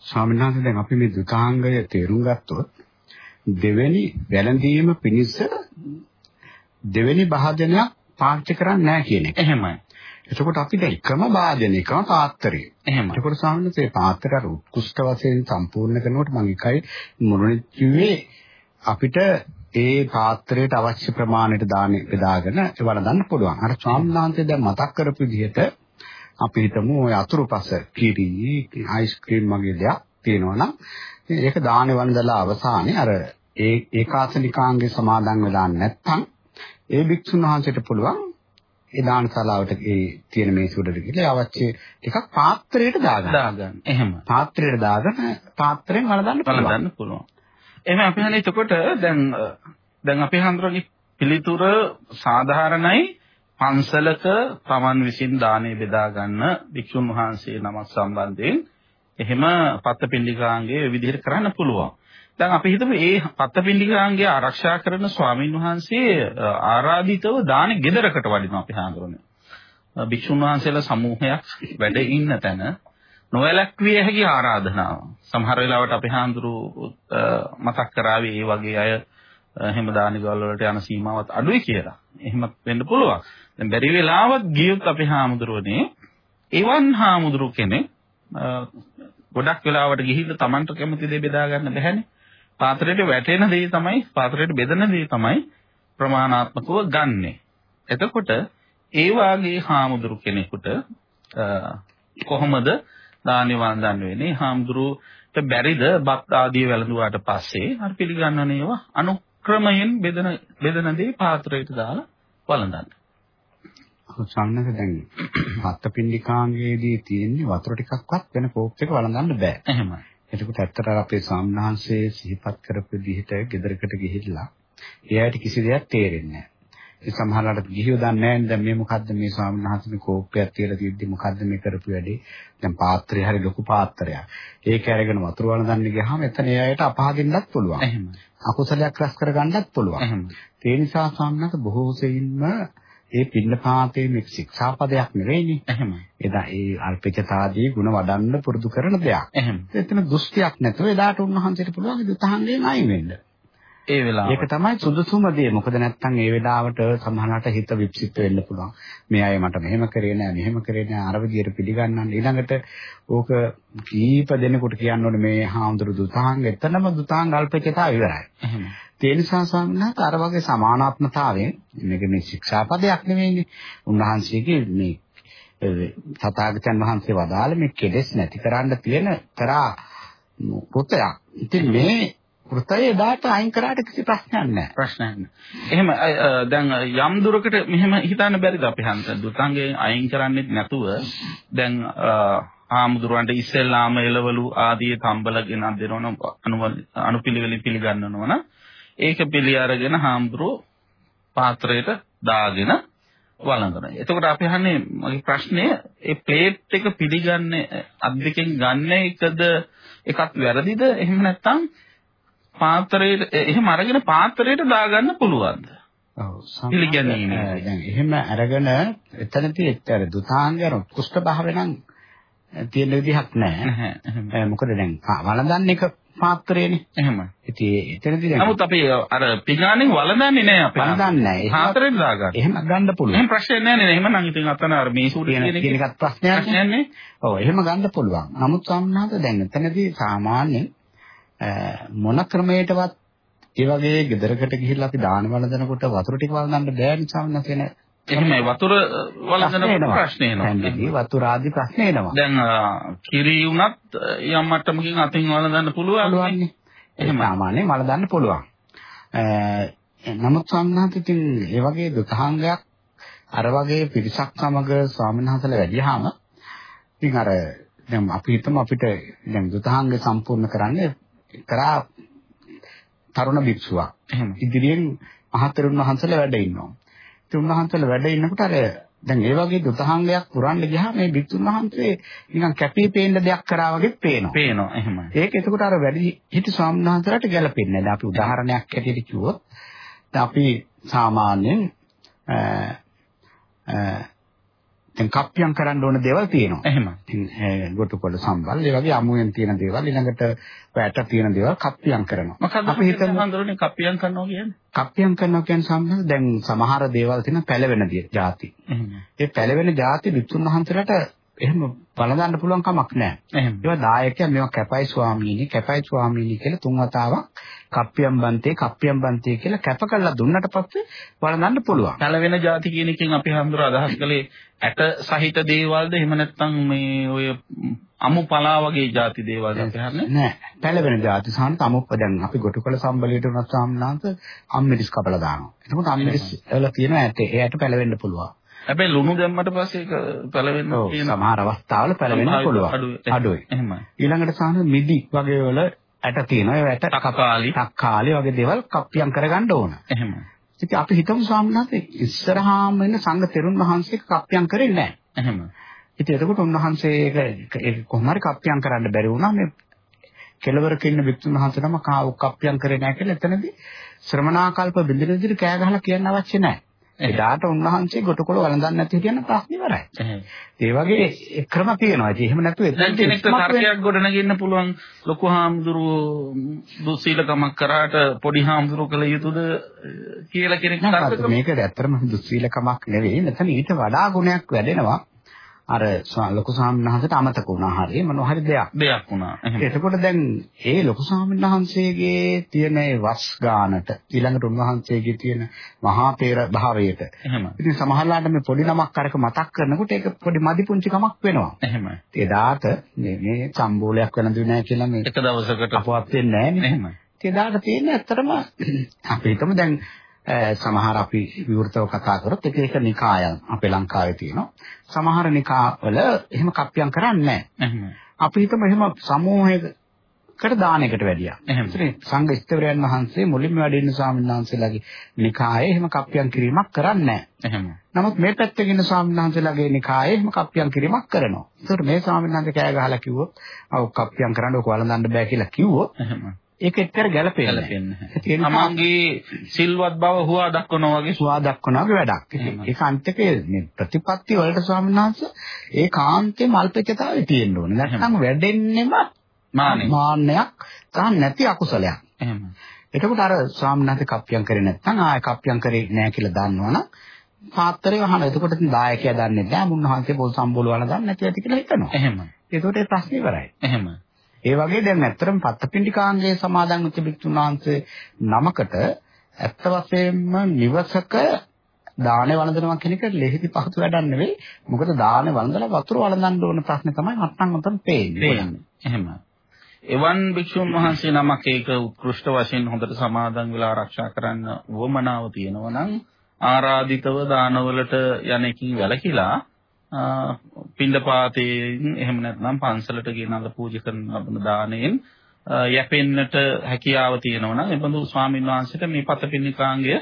ස්වාමීන් වහන්සේ දැන් අපි මේ දුතාංගය තේරුම් ගත්තොත් දෙවෙනි වැළඳීම පිණිස දෙවෙනි භාජනයක් පාවිච්චි කරන්නේ නැහැ කියන එක. එහෙමයි. එතකොට අපිට එකම භාජනයකම පාත්‍රය. එහෙමයි. එතකොට ස්වාමීන් වහන්සේ පාත්‍රය අර උත්කෘෂ්ඨ වශයෙන් සම්පූර්ණ කරනකොට මම එකයි මුරුණිත් කිව්වේ අපිට ඒ පාත්‍රයට අවශ්‍ය ප්‍රමාණයට දාන්නේ බෙදාගෙන වලදන්න පුළුවන්. අර ස්වාමීන් වහන්සේ දැන් මතක් කරපු විදිහට අපි හිතමු ඔය අතුරුපස කිරි, අයිස්ක්‍රීම් වගේ දෙයක් තියෙනවා නම් ඒක දානේ වන්දලා අවසානයේ අර ඒ ඒකාසනිකාංගේ සමාදන් වෙලා නැත්නම් ඒ භික්ෂුන් වහන්සේට පුළුවන් ඒ දානශාලාවට ඒ තියෙන මේස උඩට ගිහලා අවශ්‍ය ටිකක් පාත්‍රයට දාගන්න. දාගන්න. එහෙම. පාත්‍රයට දාගෙන පාත්‍රයෙන් වලදන්න පුළුවන්. බලන්න පුළුවන්. එහෙනම් අපි හන්නේ එතකොට දැන් දැන් අපි හඳුරන්නේ පිළිතුර සාධාරණයි පන්සලක Taman විසින් දානේ බෙදා ගන්න භික්ෂුන් වහන්සේ නමක් සම්බන්ධයෙන් එහෙම පත්තපිණ්ඩිකාංගයේ විදිහට කරන්න පුළුවන්. දැන් අපි හිතමු මේ පත්තපිණ්ඩිකාංගය ආරක්ෂා කරන ස්වාමින් වහන්සේ අ, ආරාධිතව දානේ ගෙදරකට වඩිනවා අපි හඳුරන්නේ. භික්ෂුන් වහන්සේලා සමූහයක් වැඩ ඉන්න තැන නොවැළක්විය හැකි ආරාධනාව. සමහර වෙලාවට අපි හාමුදුරු අ, මතක් කරાવી ඒ වගේ අය අ, එහෙම දානිගවල් වලට යන සීමාවත් අඩුයි කියලා. එහෙමත් වෙන්න පුළුවන්. දැන් බැරි වෙලාවත් ගියොත් අපි හාමුදුරුවනේ එවන් හාමුදුරු කෙනෙක් අ, ගොඩක් වෙලාවට ගිහිල්ලා Tamanට කැමති දේ බෙදා ගන්න බැහැනේ. පාත්‍රයට වැටෙන දේ තමයි පාත්‍රයට බෙදෙන දේ තමයි ප්‍රමාණාත්මකව ගන්නෙ. එතකොට ඒ වාගේ හාමුදුරු කෙනෙකුට කොහොමද දානි වන්දන් වෙන්නේ? හාමුදුරුට බැරිද බත් ආදී වැළඳුවාට පස්සේ අර පිළිගන්නන ඒවා අනුක්‍රමයෙන් බෙදෙන බෙදෙන දේ පාත්‍රයට දාලා වළඳන්න. සම්නක දැන් මත්පිණ්ඩිකාංගයේදී තියෙන්නේ වතුර ටිකක්වත් වෙන කෝප් එක වළඳන්න බෑ. එහෙමයි. එතකොට ඇත්තට අපේ සාමණේරහන්සේ සිහිපත් කරපු විදිහට ගෙදරකට ගිහිල්ලා එයාට කිසි දෙයක් තේරෙන්නේ නැහැ. ඒ සමහරවිට ගිහිව දන්නේ නැහැ දැන් මේ මොකද්ද මේ ස්වාමීන් වහන්සේ කෝප්පයක් තියලා තියෙද්දි මොකද්ද මේ කරපු වැඩේ දැන් පාත්‍රය හරි ලොකු පාත්‍රයක් ඒක අරගෙන වතුර වළඳන්න ගියාම එතන එයාට අපහදින්නත් පුළුවන් එහෙමයි. අකුසලයක් රැස් කරගන්නත් පුළුවන්. ඒ නිසා ස්වාමීන් බොහෝ සෙයින්ම ඒ පින්නපාතේ මේ ශික්ෂාපදයක් නෙවෙයිනේ එහෙමයි. එදා ඒ අල්පිකතාදී ಗುಣ වඩන්න පුරුදු කරන දෙයක් එහෙමයි. එතන දෘෂ්ටියක් නැතුව එදාට උන්වහන්සේට පුළුවන් දුතහන්ගෙන් අයින් වෙන්න ඒ වෙලාවට ඒක තමයි සුදුසුම දේ. මොකද නැත්තම් ඒ වෙලාවට සමහරකට හිත විප්සිත වෙන්න පුළුවන්. මේ අය මට මෙහෙම කරේ නෑ, මෙහෙම කරේ නෑ, අර විදියට පිළිගන්නන්න. ඊළඟට ඕක කීප දෙනෙකුට කියන්න ඕනේ මේ හාමුදුරු දුතාංග එතනම දුතාංග අල්පේකතාව ඉවරයි. එහෙමයි. ඒ නිසා සම්මත අර වගේ සමානාත්මතාවයෙන් මේක මේ ශික්ෂාපදයක් නෙවෙයිනේ. උන්වහන්සේගේ මේ තථාගතයන් වහන්සේ වදාළ මේ කෙලෙස් නැති කරන්න තියෙන තරා පුතයක්. ඉතින් මේ වෘතය එදාට අයින් කරාට කිසි ප්‍රශ්නයක් නැහැ. ප්‍රශ්නයක් නෑ. එහෙම අ, අ, දැන් යම් දුරකට මෙහෙම හිතන්න බැරිද අපි හන්ත දුතංගේ අයින් කරන්නේත් නැතුව දැන් ආමුදුරන්ට ඉස්සෙල්ලාම එළවලු ආදී තම්බල ගෙනත් දෙනවන අනුපිළිවෙලින් පිළිගන්නවන ඒක පිළි අරගෙන හාමුදුරුවෝ පාත්‍රයට දාගෙන වළඳනවා. එතකොට අපි අහන්නේ මගේ ප්‍රශ්නය ඒ ප්ලේට් එක පිළිගන්නේ අත් දෙකෙන් ගන්න එකද එකක් වැරදිද? එහෙම නැත්නම් පාත්‍රයට එහෙම අරගෙන පාත්‍රයට දාගන්න පුළුවන්ද? ඔව් පිළිගැනීම. දැන් එහෙම අරගෙන එතනදී අර දුතාංගය උත්කෘෂ්ඨ භාවය නම් තියෙන විදිහක් නැහැ. මොකද දැන් වළඳන්නේ පාත්‍රයනේ. එහෙමයි. ඉතින් එතනදී දැන් නමුත් අපි අර පිඟානෙන් වළඳන්නේ නැහැ අපි. වළඳන්නේ නැහැ. එහෙම- පාත්‍රයට දාගන්න. එහෙම ගන්න පුළුවන්. එහෙම ප්‍රශ්නයක් නැහැ නේ. එහෙම නම් ඉතින් අතන අර මේ සූට කියන කියන කියන එක එකත් ප්‍රශ්නයක් නේ. ප්‍රශ්නයක් නේ. ඔව් එහෙම ගන්න පුළුවන්. නමුත් සම්මාද දැන් එතනදී සාමාන්‍යයෙන් මොන ක්‍රමයකටවත් ඒ වගේ ගෙදරකට ගිහිල්ලා අපි දාන වළඳනකොට වතුර ටික වළඳන්න බෑ නිසා වෙන එහෙමයි වතුර වළඳන ප්‍රශ්න එනවා. වතුර ආදී ප්‍රශ්න එනවා. දැන් කිරි වුණත් යම් මට්ටමකින් අතින් වළඳන්න පුළුවන්. පුළුවන්නේ. එහෙම සාමාන්‍යයෙන් වළඳන්න පුළුවන්. නමුත් සම්මාද ඉතින් ඒ වගේ දුතහංගයක් අර වගේ පිරිසක් සමග ස්වාමීන් වහන්සේලා වැඩිහාම ඉතින් අර දැන් අපි හිතමු අපිට දැන් දුතහංග සම්පූර්ණ කරන්න කරා තරුණ භික්ෂුවක්. එහෙම. ඉදිරියෙන් මහතෙරුන් වහන්සේලා වැඩ ඉන්නවා. ඉතින් උන්වහන්සේලා වැඩ ඉන්නකොට අර දැන් ඒ වගේ දුතහංගයක් පුරන්න ගියාම මේ භික්ෂුන් වහන්සේ නිකන් කැපී පේන දෙයක් කරා වගේ පේනවා. පේනවා එහෙමයි. ඒක එතකොට අර වැඩි හිටි ස්වාමීන් වහන්සේලාට ගැලපෙන්නේ නැහැ. අපි උදාහරණයක් හැටියට කිව්වොත් අපි සාමාන්‍යයෙන් දැන් කප්පියම් කරන්න ඕන දේවල් තියෙනවා. එහෙමයි. ඉතින් ගොටුකොළ සම්බල් ඒ වගේ අමුයෙන් තියෙන දේවල් ඊළඟට වැට තියෙන දේවල් කප්පියම් කරනවා. මොකද්ද අපි හිතමු හඳුරන්නේ කප්පියම් කරනවා කියන්නේ? කප්පියම් කරනවා කියන සම්බන්ධ දැන් සමහර දේවල් තියෙන පැලවෙන. එහෙමයි. ඒ පැලවෙන ಜಾති විසුණු වහන්සේලාට එහෙම බලඳන්න පුළුවන් කමක් නැහැ. ඒවා දායකයන් මේවා කැපයි ස්වාමීනි කැපයි ස්වාමීනි කියලා තුන් වතාවක් කප්පියම් බන්තේ කප්පියම් බන්තේ කියලා කැප කළා දුන්නට පස්සේ බලඳන්න පුළුවන්. තල වෙන જાති කියන එකෙන් අපි හඳුර අදහස් කළේ ඇට සහිත දේවල්ද? එහෙම නැත්නම් මේ ඔය අමු පලා වගේ ಜಾති දේවල් අපහරන්නේ නෑ. පැලවෙන ಜಾති සාන්ත අමුප්ප. දැන් අපි ගොටුකොළ සම්බලියට උනත් සාමනාන්ත අම්මිරිස් කපලා දානවා. එතකොට අම්මිරිස් වල තියෙන ඇට එයාට පැලවෙන්න පුළුවන්. හැබැයි ලුණු දැම්මට පස්සේ ඒක පැලවෙන්න තියෙන සමහර අවස්ථාවල පැලවෙන්න. පුළුවන්. අඩුයි. එහෙමයි. ඊළඟට සාන මිදි වගේ වල ඇට තියෙනවා. ඒ ඇට තක්කාලි. තක්කාලි වගේ දේවල් කප්පියම් කරගන්න ඕන. එහෙමයි. ඉතින් අපි හිතමු ස්වාමීනාත් ඉස්සරහාම ඉන්න සංඝ තෙරුන් වහන්සේ කප්පියම් කරේ නැහැ. එහෙමයි. ඉතින් එතකොට උන්වහන්සේ ඒක කොහොම හරි කප්පියම් කරන්න බැරි වුණා මේ කෙලවරක ඉන්න වික්තුන් වහන්සේ නම කාව කප්පියම් කරේ නැහැ කියලා එතනදී ශ්‍රමණාකල්ප බින්දින විදිහට කෑ ගහලා කියන්න අවශ්‍ය නැහැ. එදාට උන්වහන්සේ ගොටකොළ වළඳන්නේ නැති කියන ප්‍රශ්නේ ඉවරයි. ඒ වගේ ක්‍රම තියෙනවා. ඉතින් එහෙම නැතුව දැන් එතනදී කෙනෙක්ට තර්කයක් ගොඩනගෙන්න පුළුවන් ලොකු හාමුදුරුවෝ දුස්සීලකමක් කරාට පොඩි හාමුදුරුවෝ කළ යුතුද කියලා කෙනෙක් තර්ක. මේක ඇත්තටම දුස්සීලකමක් නෙවෙයි. මෙතන ඊට වඩා ගුණයක් වැඩෙනවා. අර ලොකු ස්වාමීන් වහන්සේට අමතක වුණා හරිය මොනවා හරි දෙයක්. දෙයක් වුණා. එතකොට දැන් ඒ ලොකු ස්වාමීන් වහන්සේගේ තියෙන ඒ වස් ගානට ඊළඟට උන්වහන්සේගේ තියෙන මහා තේර භාවයට එහෙම. ඉතින් සමහරලාට මේ පොඩි නමක් අරක මතක් කරනකොට ඒක පොඩි මදි පුංචි කමක් වෙනවා. එහෙමයි. එදාට මේ මේ සම්බෝලයක් වෙනදුවේ නැහැ කියලා මේ එක දවසකට අපවත් වෙන්නේ නැහැ නේ. එහෙමයි. එදාට තියෙන්නේ ඇත්තටම අපි හිතමු දැන් සමහර අපි විවෘතව කතා කරොත් එක එක නිකායන් අපේ ලංකාවේ තියෙනවා. සමහර නිකාවල එහෙම කප්පියම් කරන්නේ නැහැ. අපි හිතමු එහෙම සමූහයකට දානයකට වැඩියා. එහෙම. සංඝ ඉස්තවරයන් වහන්සේ මුලින්ම වැඩ ඉන්න ස්වාමීන් වහන්සේලාගේ නිකායේ එහෙම කප්පියම් කිරීමක් කරන්නේ නැහැ. නමුත් මේ පැත්තේ ඉන්න ස්වාමීන් වහන්සේලාගේ නිකායේ එහෙම කප්පියම් කිරීමක් කරනවා. ඒකට මේ ස්වාමීන් වහන්සේ කෑ ගහලා කිව්වොත් ඔව් කප්පියම් කරන්න ඔක වළඳන්න බෑ කියලා කිව්වොත්. ඒක ගැළපෙන්නේ ගැලපෙන්නේ නැහැ. තමන්ගේ සිල්වත් බව හුවා දක්වනවා වගේ සුවා දක්වනගේ වැඩක්. එහෙම. ඒක අන්තිකේ මේ ප්‍රතිපත්ති වලට ස්වාමීන් වහන්සේ ඒ කාන්තේ මල්පෙකතාවේ තියෙන්න ඕනේ. නැත්නම් වැඩෙන්නෙම මානෙ. මාන්නයක් සහ නැති අකුසලයක්. එහෙම. එතකොට අර ස්වාමීන් වහන්සේ කප්පියම් කරේ නැත්නම් ආය කප්පියම් කරේ නැහැ කියලා දන්නවනම් පාත්‍රය වහන. එතකොට ඉතින් දායකයා දන්නේ නැහැ. මුන්නහන්සේ පොල් සම්බෝල වල දන්නේ නැති ඇති කියලා හිතනවා. එහෙම. එතකොට ඒ ප්‍රශ්නේ ඉවරයි. එහෙම. ඒ වගේ දැන් ඇත්තටම පත්තපිණ්ඩිකාංගයේ සමාදන් වෙච්ච භික්ෂුන් වහන්සේ නමකට ඇත්ත වශයෙන්ම නිවසක දානේ වළඳනවා කියන එක ලෙහිදි පහසු වැඩක් නෙවෙයි. මොකද දානේ වළඳලා වතුර වළඳන්න ඕන ප්‍රශ්නේ තමයි මත්නම් උතන් පේන්නේ. පේන්නේ. එහෙම. එවන් භික්ෂුන් වහන්සේ නමක් ඒක උත්කෘෂ්ඨ වශයෙන් හොඳට සමාදන් වෙලා ආරක්ෂා කරන්න වමනාව තියෙනවා නම් ආරාධිතව දානවලට යන්නකින් වැළකීලා පින්ඩපාතයෙන් එහෙම නැත්නම් පන්සලට ගෙනල්ලා පූජා කරන ලබන දාණයෙන් යැපෙන්නට හැකියාව තියෙනවා නම් එබඳු ස්වාමීන් වහන්සේට මේ පතපින්නිකාංගය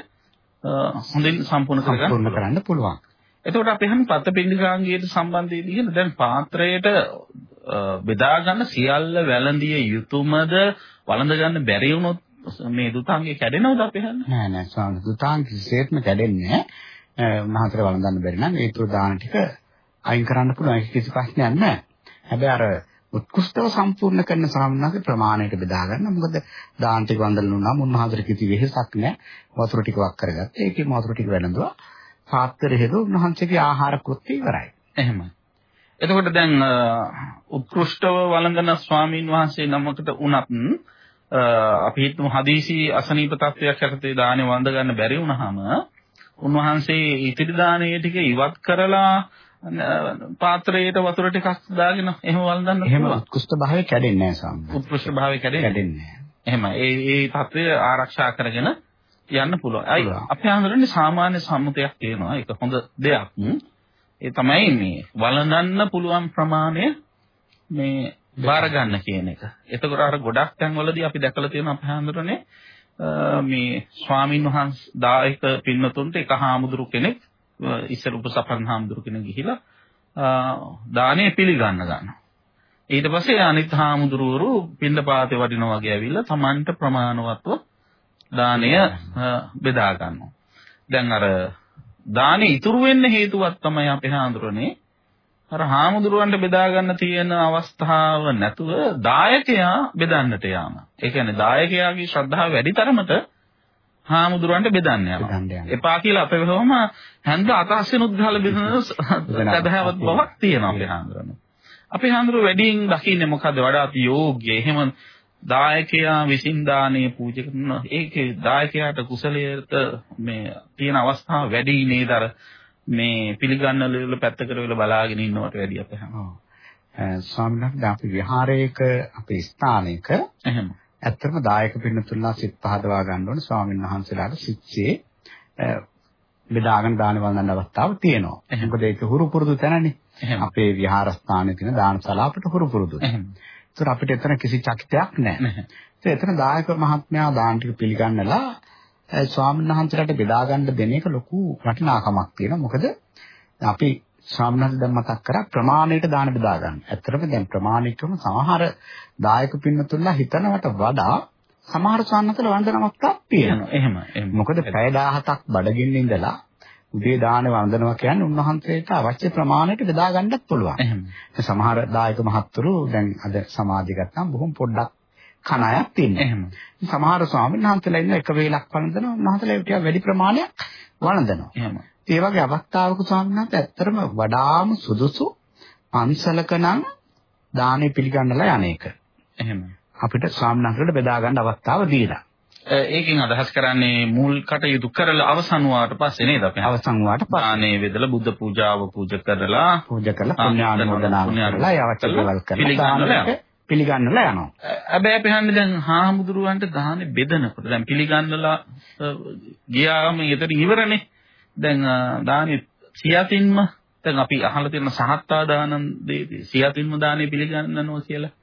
හොඳින් සම්පූර්ණ කරගන්න. කරන්න පුළුවන්. එතකොට අපි හම් පතපින්නිකාංගයට සම්බන්ධයෙන් කියන දැන් පාත්‍රයට බෙදා ගන්න සියල්ල වැළඳිය යුතුයමද වළඳ ගන්න බැරි වුණොත් මේ දුතාංගේ කැඩෙනවද අපි හන්නේ? නෑ නෑ ස්වාමීන් දුතාන් කිසිසේත්ම කැඩෙන්නේ නෑ. උන්වහන්සේට වළඳන්න බැරි නම් ඒ තුරු දාන ටික අයින් කරන්න පුළුවන්. ඒක කිසි ප්‍රශ්නයක් නෑ. හැබැයි අර උත්කෘෂ්ඨව සම්පූර්ණ කරන ස්වාමීන් ප්‍රමාණයට බෙදා ගන්න. මොකද දාන ටික වන්දන වුණාම උන්වහන්සේට කිසි වෙහෙසක් නෑ. වතුර ටික වක් කරගත්තා. ඒකේ වතුර ටික වැළඳුවා. පාත්‍රය හේතු උන්වහන්සේගේ ආහාර කෘත්‍ය ඉවරයි. එහෙම. එතකොට දැන් අ, උත්කෘෂ්ඨව වළඳන ස්වාමීන් වහන්සේ නමකට උනත් අ, අපි හිතමු හදීසි අසනීප තත්වයක් යටතේ දානේ වන්ද ගන්න බැරි වුණාම උන්වහන්සේ ඉතිරි දානේ ටික ඉවත් කරලා අ, පාත්‍රයට වතුර ටිකක් දාගෙන එහෙම වළඳන්න එහෙම පුළුවන්. උත්කෘෂ්ඨ භාවය කැඩෙන්නේ නෑ ස්වාමීන්. උත්කෘෂ්ඨ භාවය කැඩෙන්නේ. කැඩෙන්නේ නෑ. එහෙම. ඒ ඒ தත්ත්වය ආරක්ෂා කරගෙන යන්න පුළුවන්. අයි. අපි හඳුනන්නේ සාමාන්‍ය සම්මුතියක් තියෙනවා. ඒක හොඳ දෙයක්. ඒ තමයි මේ වළඳන්න පුළුවන් ප්‍රමාණය මේ බාර ගන්න කියන එක. එතකොට අර ගොඩක් තැන්වලදී අපි දැකලා තියෙනවා අපි හඳුනන්නේ මේ ස්වාමින් වහන්සේ දායක පින්නතුන්ට එක හාමුදුරු කෙනෙක් ඉස්සර උපසපන් හාමුදුරු කෙනෙක් ගිහිලා දානේ පිළිගන්න ගන්නවා. ඊට පස්සේ අනිත් හාමුදුරුවරු පින්නපාතේ වඩිනා වගේ ඇවිල්ලා Tamanට ප්‍රමාණවත්ව දාණය අ, බෙදා ගන්නවා. දැන් අර දානේ ඉතුරු වෙන්න හේතුවක් තමයි අපේ හාමුදුරනේ අර හාමුදුරුවන්ට බෙදා ගන්න තියෙන අවස්ථාව නැතුව දායකයා බෙදන්නට යාම. ඒ කියන්නේ දායකයාගේ ශ්‍රද්ධාව වැඩි තරමට හාමුදුරුවන්ට බෙදන්න යනවා. එපා කියලා අපේ වෙලවම හැන්ද අතහසිනුත් ගහලා බෙදන සදහවත් බවක් තියෙනවා අපේ හාමුදුරනේ. අපේ හාමුදුරුව වැඩියෙන් දකින්නේ මොකද වඩාත් යෝග්‍ය. එහෙම දායකයා විසින් දානේ පූජා කරන ඒකේ දායකයාට කුසලයට මේ තියෙන අවස්ථාව වැඩි නේද අර මේ පිළිගන්න ලෙවල පැත්තකට වෙලා බලාගෙන ඉන්නවට වැඩිය අපේ හැම. ස්වාමීන් වහන්සේ අපි විහාරයක අපේ ස්ථානයක එහෙම. ඇත්තටම දායක පින්නතුන්ලා සිත් පහදවා ගන්න ඕනේ ස්වාමීන් වහන්සේලාට සිත්සේ බෙදාගෙන දාන වන්දන අවස්ථාව තියෙනවා. මොකද ඒක හුරු පුරුදු තැනනේ. අපේ විහාරස්ථානයේ තියෙන දානශාලා අපිට හුරු පුරුදු. ඒතර අපිට එතන කිසි චකිතයක් නැහැ. ඒ එතන දායක මහත්මයා දාන ටික පිළිගන්නලා ස්වාමීන් වහන්සේලාට බෙදා ගන්න දෙන එක ලොකු වටිනාකමක් තියෙනවා. මොකද අපි වහන්සේ දැන් මතක් කරා ප්‍රමාණයට දාන බෙදා ගන්න. ඇත්තටම දැන් ප්‍රමාණිකවම සමහර දායක පින්නතුන්ලා හිතනවට වඩා සමහර ස්වාමීන්වහන්සේලා වන්දනමක් තියෙනවා. එහෙම. මොකද පැය 17ක් බඩගින්න ඉඳලා උදේ දානේ වන්දනවා කියන්නේ උන්වහන්සේට අවශ්‍ය ප්‍රමාණයට බෙදා ගන්නත් පුළුවන්. එහෙම. සමහර දායක මහත්තුරු දැන් අද සමාධිය ගත්තාම බොහොම පොඩ්ඩක් කන අයත් ඉන්නේ. එහෙම. සමහර ස්වාමීන් වහන්සේලා ඉන්න එක වේලක් වළඳනවා උන්වහන්සේලා ටිකක් වැඩි ප්‍රමාණයක් වළඳනවා. එහෙම. ඒ වගේ අවස්ථාවක ස්වාමීන් වහන්සේ ඇත්තටම වඩාම සුදුසු පන්සලක නම් දානේ පිළිගන්නලා යන්නේක. එහෙම. අපිට ස්වාමීන් වහන්සේලාට බෙදා ගන්න අවස්ථාව දීලා. ඒකෙන් අදහස් කරන්නේ මූල් කටයුතු කරලා අවසන් වුණාට පස්සේ නේද අපි අවසන් වුණාට පස්සේ දානේ වෙදලා බුද්ධ පූජාව පූජා කරලා පූජා කරලා පුණ්‍යානුමෝදනා කරලා දේවල් කරලා පිළිගන්නලා යනවා. හැබැයි අපි හන්නේ දැන් හාමුදුරුවන්ට දානේ බෙදනකොට දැන් පිළිගන්නලා ගියාම එතන ඉවරනේ. දැන් දානේ සියතින්ම දැන් අපි අහලා තියෙන සහත්තා දානන් දේදී සියතින්ම දානේ පිළිගන්නනවා කියලා.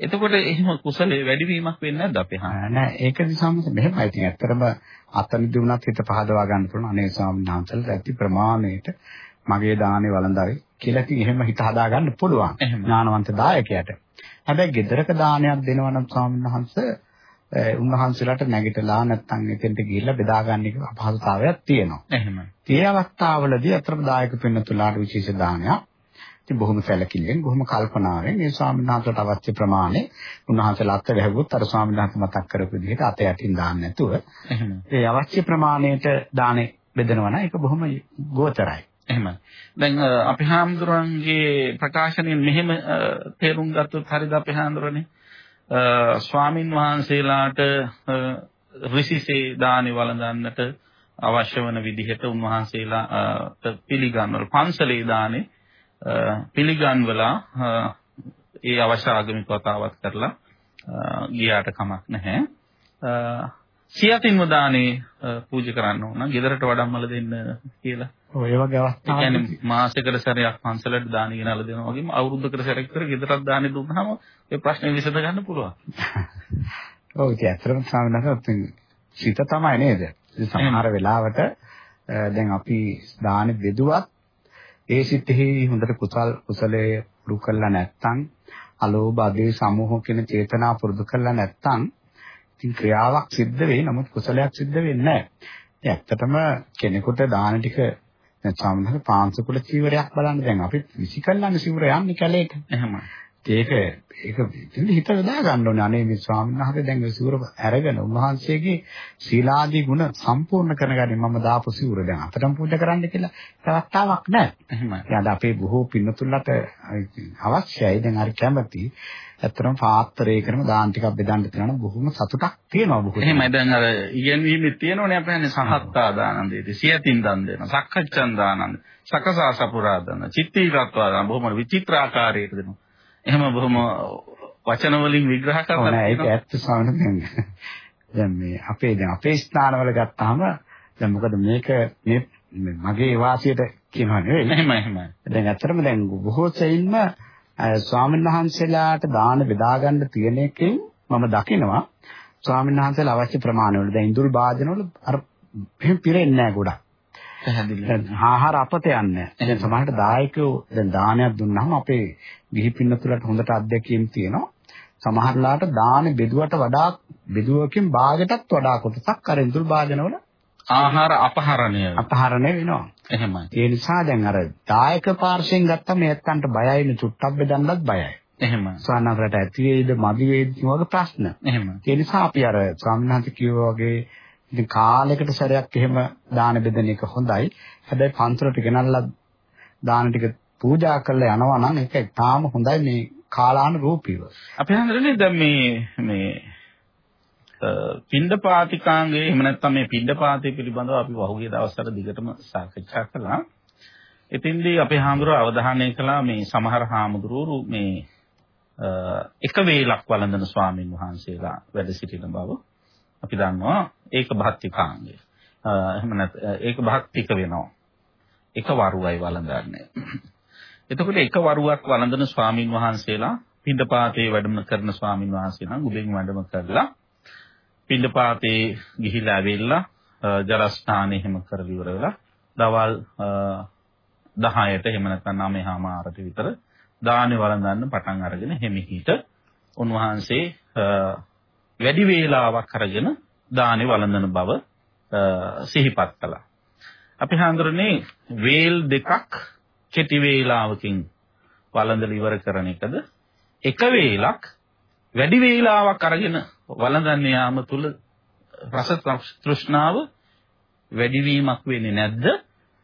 එතකොට එහෙම කුසලයේ වැඩිවීමක් වෙන්නේ නැද්ද අපි හා? නෑ ඒක නිසාම මෙහෙමයි. ඉතින් ඇත්තටම අතනදී වුණත් හිත පහදවා ගන්න පුළුවන්. අනේ ස්වාමීන් වහන්සේලා ඇති ප්‍රමාණයට මගේ දානේ වළඳයි කියලා ඉතින් එහෙම හිත හදා ගන්න පුළුවන්. ඥානවන්ත දායකයාට. හැබැයි gedaraක දානයක් දෙනවා නම් ස්වාමීන් වහන්සේ උන්වහන්සේලාට නැගිටලා නැත්නම් එතෙන්ට ගිහිල්ලා බෙදා ගන්න එක අපහසුතාවයක් තියෙනවා. එහෙම. ඒ අවස්ථාවලදී අතරම දායක පින්නතුලාට විශේෂ දානයක් ඉතින් බොහොම සැලකිල්ලෙන් බොහොම කල්පනාවෙන් මේ ස්වාමීන් වහන්සේට අවශ්‍ය ප්‍රමාණය උන්වහන්සේලා අත් වැහුවොත් අර ස්වාමීන් වහන්සේ මතක් කරපු විදිහට අත යටින් දාන්න නැතුව. ඒ අවශ්‍ය ප්‍රමාණයට දානේ බෙදනවා නම් ඒක බොහොම ගෝචරයි. එහෙම. දැන් අපි හාමුදුරන්ගේ ප්‍රකාශනයෙන් මෙහෙම තේරුම් ගත්තොත් හරිද අපි හාමුදුරනේ? අ, ස්වාමින් වහන්සේලාට අ, ඍෂිසේ දානි වළඳන්නට අවශ්‍ය වන විදිහට උන්වහන්සේලාට පිළිගන්වල පන්සලේ දානේ අ, පිළිගන්වලා අ, ඒ අවශ්‍ය ආගමික වතාවත් කරලා අ, ගියාට කමක් නැහැ. සියතින්ම දානේ පූජා කරන්න ඕන. ගෙදරට වඩම්මල දෙන්න කියලා ඔය වගේ ඒ අවස්ථාවල කියන්නේ මාසෙකට සැරයක් පන්සලට දාන ගෙනල්ලා දෙනවා වගේම අවුරුද්දකට සැරයක් විතර ගෙදරත් දාන දුන්නාම ඒ ප්‍රශ්නේ විසඳ ගන්න පුළුවන්. ඔව් ඉතින් ඇත්තටම ස්වාමීන් වහන්සේ සිත තමයි නේද? සමහර වෙලාවට දැන් අපි දානේ බෙදුවත් ඒ සිතෙහි හොඳට කුසල් කුසලයේ පුරු කළා නැත්නම් අලෝභ අධේ සමෝහ කියන චේතනා පුරුදු කළා නැත්නම් ඉතින් ක්‍රියාවක් සිද්ධ වෙයි නමුත් කුසලයක් සිද්ධ වෙන්නේ නැහැ. ඉතින් ඇත්තටම කෙනෙකුට දාන ටික දැන් සාමාන්‍යයෙන් පාංශකුල චීවරයක් බලන්න දැන් අපි විසි කළානේ සිවුර යන්නේ කැලේට. එහෙමයි. ඒක ඒක ඉතින් හිත යොදා ගන්න ඕනේ. අනේ මේ ස්වාමීන් වහන්සේ දැන් ඒ සිවුර අරගෙන උන්වහන්සේගේ සීලාදී ගුණ සම්පූර්ණ කරගන්නේ මම දාපු සිවුර දැන් අතටම පූජා කරන්න කියලා අවස්ථාවක් නැහැ. එහෙමයි. අද අපේ බොහෝ පින්නතුල්ලට අවශ්‍යයි දැන් හරි කැමති. ඇත්තටම පාත්‍රයකටම දාන ටිකක් බෙදන්න තියෙනවා බොහොම සතුටක් තියෙනවා බොහෝ. එහෙමයි දැන් අර ඉගෙනීමේ තියෙනෝනේ අපි හන්නේ සහත්තා දානන් දෙති. සියතින් දන් දෙනවා. සක්කච්ඡන් දානන්. සකසා සපුරා දාන. චිත්තීරත්වා දාන. බොහොම විචිත්‍ර ආකාරයකට දෙනවා. එහෙම බොහොම වචන වලින් විග්‍රහ කරලා නෑ ඒක. ඇත්ත ස්වාමීන් දැන් දැන් මේ අපේ දැන් අපේ ස්ථානවල ගත්තාම දැන් මොකද මේක මේ මගේ වාසියට කියනවා නෙවෙයි. එහෙමයි එහෙමයි. දැන් ඇත්තටම දැන් බොහෝ සෙයින්ම ස්වාමීන් වහන්සේලාට දාන බෙදා ගන්න තියෙන එකෙන් මම දකිනවා ස්වාමීන් වහන්සේලා අවශ්‍ය ප්‍රමාණය වල දැන් ඉඳුල් වාදන වල අර එහෙම පිරෙන්නේ නැහැ ගොඩක්. පැහැදිලි. ආහාර අපත යන්නේ. දැන් සමහරට දායකයෝ දැන් දානයක් දුන්නාම අපේ ගිහි පින්නතුලට හොඳට අත්දැකීම් තියෙනවා. සමහරලාට දාන බෙදුවට වඩා බෙදුවකින් භාගයටත් වඩා කොටසක් අර ඉඳුල් වාදනවල ආහාර අපහරණය. අපහරණය වෙනවා. එහෙමයි. ඒ නිසා දැන් අර දායක පාර්ශ්වයෙන් ගත්තම නැත්තන්ට බයයිනේ චුට්ටක් බෙදන්නත් බයයි. එහෙමයි. ස්වාමීනාට ඇති වේද මදි වේද වගේ ප්‍රශ්න. එහෙමයි. ඒ නිසා අපි අර ස්වාමීනාත් කිව්වා වගේ ඉතින් කාලයකට සැරයක් එහෙම දාන බෙදන එක හොඳයි. හැබැයි පන්සලට ගෙනල්ලා දාන ටික පූජා කරලා යනවා නම් ඒක තාම හොඳයි මේ කාලානුරූපීව. අපි හඳුනන්නේ දැන් මේ මේ පින්ඩපාතිකාංගයේ එහෙම නැත්නම් මේ පින්ඩපාතය පිළිබඳව අපි වහුගිය දවස්වල දිගටම සාකච්ඡා කළා. එතින්දී අපේ හාමුදුරුවෝ අවධානය කළා මේ සමහර හාමුදුරුවෝ මේ අ, එක වේලක් වළඳන ස්වාමින් වහන්සේලා වැඩ සිටින බව අපි දන්නවා ඒක භක්තිකාංගය. අ, එහෙම නැත් ඒක භක්තික වෙනවා. එක වරුවයි වළඳන්නේ. එතකොට එක වරුවක් වළඳන ස්වාමින් වහන්සේලා පින්ඩපාතේ වැඩම කරන ස්වාමින් වහන්සේලා උදෙන් වැඩම කරලා පින්ඩපාතේ ගිහිලා ඇවිල්ලා අ, ජල ස්නාන එහෙම කරලා ඉවර වෙලා දවල් අ, 10ට එහෙම නැත්නම් 9:00මාරට විතර දානේ වළඳන්න පටන් අරගෙන හිමිහිට උන්වහන්සේ අ, වැඩි වේලාවක් අරගෙන දානේ වළඳන බව අ, සිහිපත් කළා. අපි හඳුරන්නේ වේල් දෙකක් කෙටි වේලාවකින් වළඳලා ඉවර කරන එකද? එක වේලක් වැඩි වේලාවක් අරගෙන වළඳන්න යාම තුල රස තෘෂ්ණාව වැඩි වීමක් වෙන්නේ නැද්ද?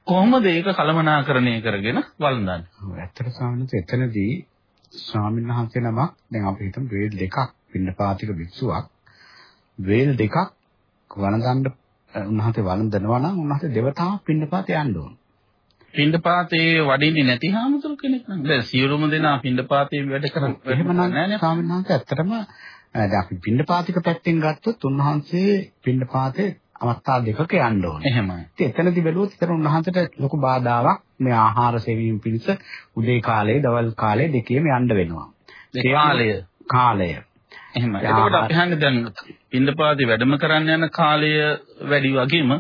කොහොමද ඒක කලමනාකරණය කරගෙන වළඳන්නේ? ඇත්තට ස්වාමීන් එතනදී ස්වාමීන් වහන්සේ නමක් දැන් අපි හිතමු වේල් දෙකක් පින්නපාතික භික්ෂුවක්. වේල් දෙකක් වළඳන්න උන්වහන්සේ වළඳනවා නම් උන්වහන්සේ දෙවතාවක් පින්නපාත යන්න ඕන. පින්ඩපාතේ වඩින්නේ නැති හාමුදුරු කෙනෙක් නම් දැන් සියලුම දෙනා පින්ඩපාතේ වැඩ කරන්නේ එහෙමනම් ස්වාමීන් වහන්සේ ඇත්තටම දැන් අපි පින්ඩපාතික පැත්තෙන් ගත්තොත් උන්වහන්සේ පින්ඩපාතේ අවස්ථා දෙකක යන්න ඕනේ. එහෙමයි. ඉතින් එතනදී බැලුවොත් එතන උන්වහන්සේට ලොකු බාධාවක් මේ ආහාර සෙවීම පිණිස උදේ කාලේ, දවල් කාලේ දෙකේම යන්න වෙනවා. කාලය කාලය. එහෙමයි. එතකොට අපි හන්නේ දැන් පින්දපාතේ වැඩම කරන්න යන කාලය වැඩි වගේම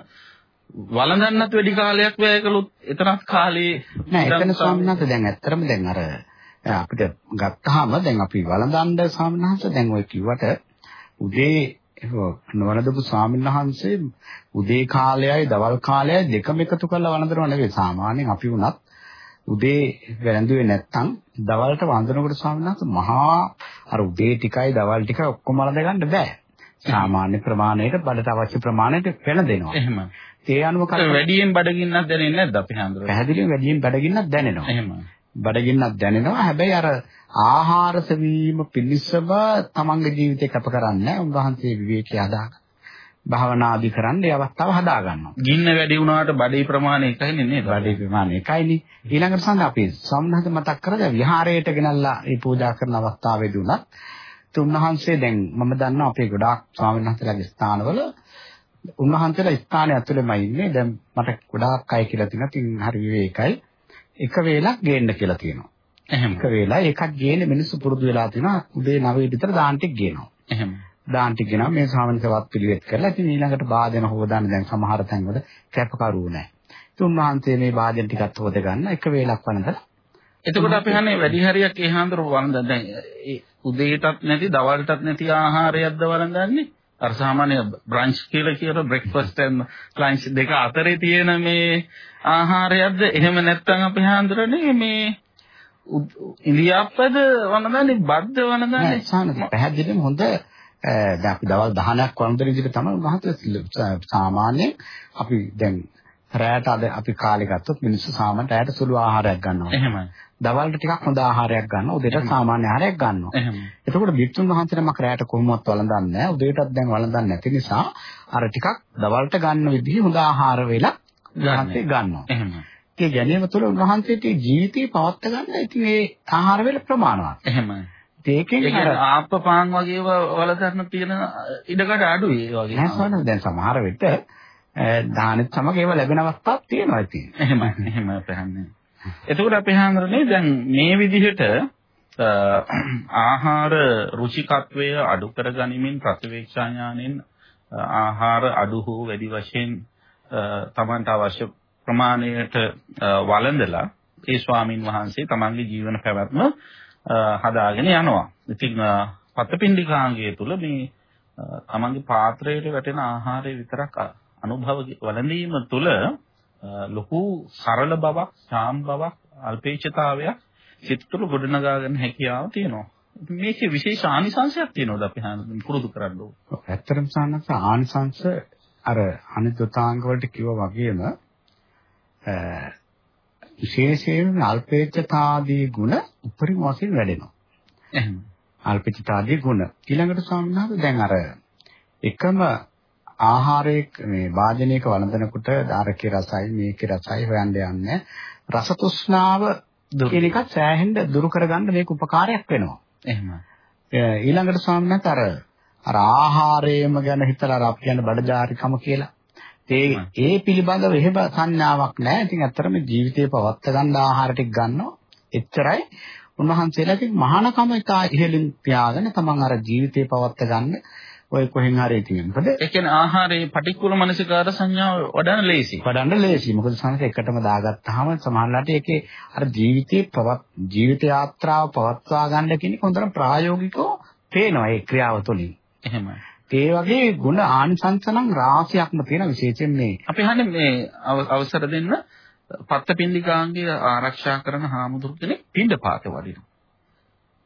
වළඳන්නත් වැඩි කාලයක් වැය කළොත් එතරම් කාලේ නෑ එතන ස්වාමීන් වහන්සේ දැන් ඇත්තටම දැන් අර අපිට ගත්තාම දැන් අපි වළඳන්න ස්වාමීන් වහන්සේ දැන් ඔය කිව්වට උදේ නවනදපු ස්වාමීන් වහන්සේ උදේ කාලයයි දවල් කාලයයි දෙකම එකතු කරලා වළඳනව නෙවෙයි සාමාන්‍යයෙන් අපි වුණත් උදේ වැළඳුවේ නැත්තම් දවල්ට වන්දනකොට ස්වාමීන් වහන්සේ මහා අර උදේ ටිකයි දවල් ටිකයි ඔක්කොම වළඳ ගන්න බෑ. සාමාන්‍ය ප්‍රමාණයට බඩට අවශ්‍ය ප්‍රමාණයට වෙනදෙනවා. එහෙම. ඒ අනුව වැඩියෙන් බඩගින්නක් දැනෙන්නේ නැද්ද අපි හඳුරන්නේ? පැහැදිලිව වැඩියෙන් බඩගින්නක් දැනෙනවා. එහෙම. බඩගින්නක් දැනෙනවා. හැබැයි අර ආහාර සෙවීම පිළිසම තමන්ගේ ජීවිතේ කැප කරන්නේ උන්වහන්සේ විවේකී හදාගන්න. භාවනා ආදි කරන්න ඒ අවස්ථාව හදා ගන්නවා. ගින්න වැඩි වුණාට බඩේ ප්‍රමාණය එකයිනේ නේද? බඩේ ප්‍රමාණය එකයිනේ. ඊළඟට සඳ අපි සම්හත මතක් කරලා විහාරයට ගෙනල්ලා මේ පූජා කරන අවස්ථාවේදී උනත් උන්වහන්සේ දැන් මම දන්නවා අපේ ගොඩාක් ස්වාමීන් වහන්සේලාගේ ස්ථානවල උන්වහන්සේලා ස්ථානය ඇතුළෙමයි ඉන්නේ. දැන් මට ගොඩාක් අය කියලා තිනවා. ඉතින් හරි විවේකයි. එක වේලක් ගේන්න කියලා තියෙනවා. එහෙම. එක වේලා එකක් ගේන්නේ මිනිස්සු පුරුදු වෙලා තිනවා. උදේ 9 විතර දාන් ටික ගේනවා. එහෙම. දාන් ටික ගෙනවා මේ ශ්‍රාවණිකවත් පිළිවෙත් කරලා ඉතින් ඊළඟට වාදන හොදන්න දැන් සමහර තැන්වල කැපකරුවෝ නැහැ. ඉතින් උන්වහන්සේ මේ වාදන ටිකත් හොද ගන්න එක වේලක් වන්දලා එතකොට අපි හන්නේ වැඩි හරියක් ඒ හාන්දර වන්ද දැන් ඒ උදේටත් නැති දවල්ටත් නැති ආහාරයක්ද වළඳන්නේ අර සාමාන්‍ය බ්‍රන්ච් කියලා කියන බ්‍රෙක්ෆාස්ට් and ලන්ච් දෙක අතරේ තියෙන මේ ආහාරයක්ද? එහෙම නැත්නම් අපි හාන්දරනේ මේ ඉන්දියාප්පද වළඳන්නේ බද්ද වළඳන්නේ සානද පැහැදිලිවම හොඳ දැන් අපි දවල් 10ක් වන්දන විදිහට තමයි මහත් සාමාන්‍යයෙන් අපි දැන් රැයට අද අපි කාලේ ගත්තොත් මිනිස්සු සාමාන්‍ය රැයට සුළු ආහාරයක් ගන්නවා. එහෙමයි. දවල්ට ටිකක් හොඳ ආහාරයක් ගන්නවා. උදේට සාමාන්‍ය ආහාරයක් ගන්නවා. එහෙමයි. එතකොට වික්තුන් වහන්සේනම රැයට කොහොමවත් වළඳන්නේ නැහැ. උදේටත් දැන් වළඳන්නේ නැති නිසා අර ටිකක් දවල්ට ගන්න විදිහ හොඳ ආහාර වේලා උන්වහන්සේ ගන්නවා. එහෙමයි. ඒ ගැනීම තුළ උන්වහන්සේට ජීවිතේ පවත්ත ගන්න ඉතින් ඒ ආහාර වේල ප්‍රමාණවත්. එහෙමයි. ඒකෙන් අර ආප්පපාන් වගේ වලදන්න තියෙන ඉඩකඩ අඩුයි ඒ වගේ. නෑ සවන දැන් සමහර විට දානෙත් සමග ඒව ලැබෙන අවස්ථාවක් තියෙනවා ඉතින්. එහෙමයි. එහෙමයි පහන්නේ. එතකොට අපි හඳුරන්නේ දැන් මේ විදිහට ආහාර රුචිකත්වය අඩු කර ගනිමින් ප්‍රතිවේක්ෂා ඥානෙන් ආහාර අඩු හෝ වැඩි වශයෙන් තමන්ට අවශ්‍ය ප්‍රමාණයට වළඳලා ඒ ස්වාමින් වහන්සේ තමන්ගේ ජීවන පැවැත්ම හදාගෙන යනවා. ඉතින් පතපින්ඩිකාංගය තුල මේ තමන්ගේ පාත්‍රයට වැටෙන ආහාරය විතරක් අනුභව වළඳීම තුල ලොකු සරල බවක්, ශාම් බවක්, අල්පේච්ඡතාවයක් සිත තුළ ගොඩනගා ගන්න හැකියාව තියෙනවා. මේකේ විශේෂ ආනිසංශයක් තියෙනවද අපි පුරුදු කරන්න ඕන? ඇත්තටම සාන්නස ආනිසංශ අර අනිත්‍යතාංග වලට කිව්වා වගේම විශේෂයෙන් අල්පේච්ඡතාදී ගුණ උපරිම වශයෙන් වැඩෙනවා. අල්පේච්ඡතාදී ගුණ ඊළඟට ස්වාමීන් දැන් අර එකම ආහාරයේ මේ වාජනයක වළඳනකොට ආරකේ රසයි මේකේ රසයි හොයන්න යන්නේ රස තෘෂ්ණාව කියන එකත් සෑහෙන්න දුරු කරගන්න මේක උපකාරයක් වෙනවා. එහෙම. ඊළඟට ස්වාමීන් අර අර ආහාරයම ගැන හිතලා අර අපි කියන්නේ බඩජාරිකම කියලා. ඒ ඒ පිළිබඳව එහෙම සංඥාවක් නැහැ. ඉතින් ඇත්තටම ජීවිතේ පවත්ත ගන්න ආහාර ටික ගන්නවා. එච්චරයි. උන්වහන්සේලාගේ මහානකම ඉතා ඉහළින් තියාගෙන තමන් අර ජීවිතේ පවත්ත ගන්න ඔය කොහෙන් හරි ඉතින් මොකද ඒ කියන්නේ ආහාරයේ පටික්කුල මනසිකාර සංඥාව වඩන්න ලේසි. වඩන්න ලේසි. මොකද සංස එකටම දාගත්තාම සමහරලාට ඒකේ අර ජීවිතේ පවත් ජීවිත යාත්‍රාව පවත්වා ගන්න කෙනෙක් හොඳට ප්‍රායෝගිකව පේනවා ඒ ක්‍රියාව තුළින්. එහෙමයි. ඒ වගේ ಗುಣ ආනිසංස නම් රාශියක්ම තියෙන විශේෂයෙන් මේ අපි හන්නේ මේ අවසර දෙන්න පත්තපින්ඩිකාංගය ආරක්ෂා කරන හාමුදුරු කෙනෙක් පින්ඩපාත වඩිනවා.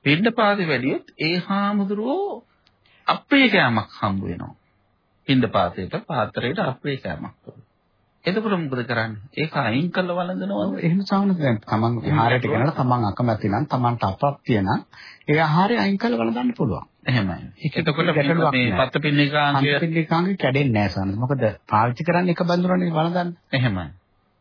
පින්ඩපාත වැඩියොත් ඒ හාමුදුරුවෝ අප්‍රිය කෑමක් හම්බ වෙනවා. පින්ඩපාතේට පාත්‍රයට අප්‍රිය කෑමක්. එතකොට මොකද කරන්නේ? ඒක අයින් කරලා වළඳනවා. එහෙම සාමන දැන් තමන් විහාරයට ගෙනලා තමන් අකමැති නම් තමන්ට අප්‍රත්‍ය නම් ඒ ආහාරය අයින් කරලා වළඳන්න පුළුවන්. එහෙමයි. එතකොට මේ පත්පින්නිකාංගය පත්පින්නිකාංගය කැඩෙන්නේ නැහැ සාමන. මොකද පාවිච්චි කරන්නේ එක බඳුරනේ වළඳන්න. එහෙමයි.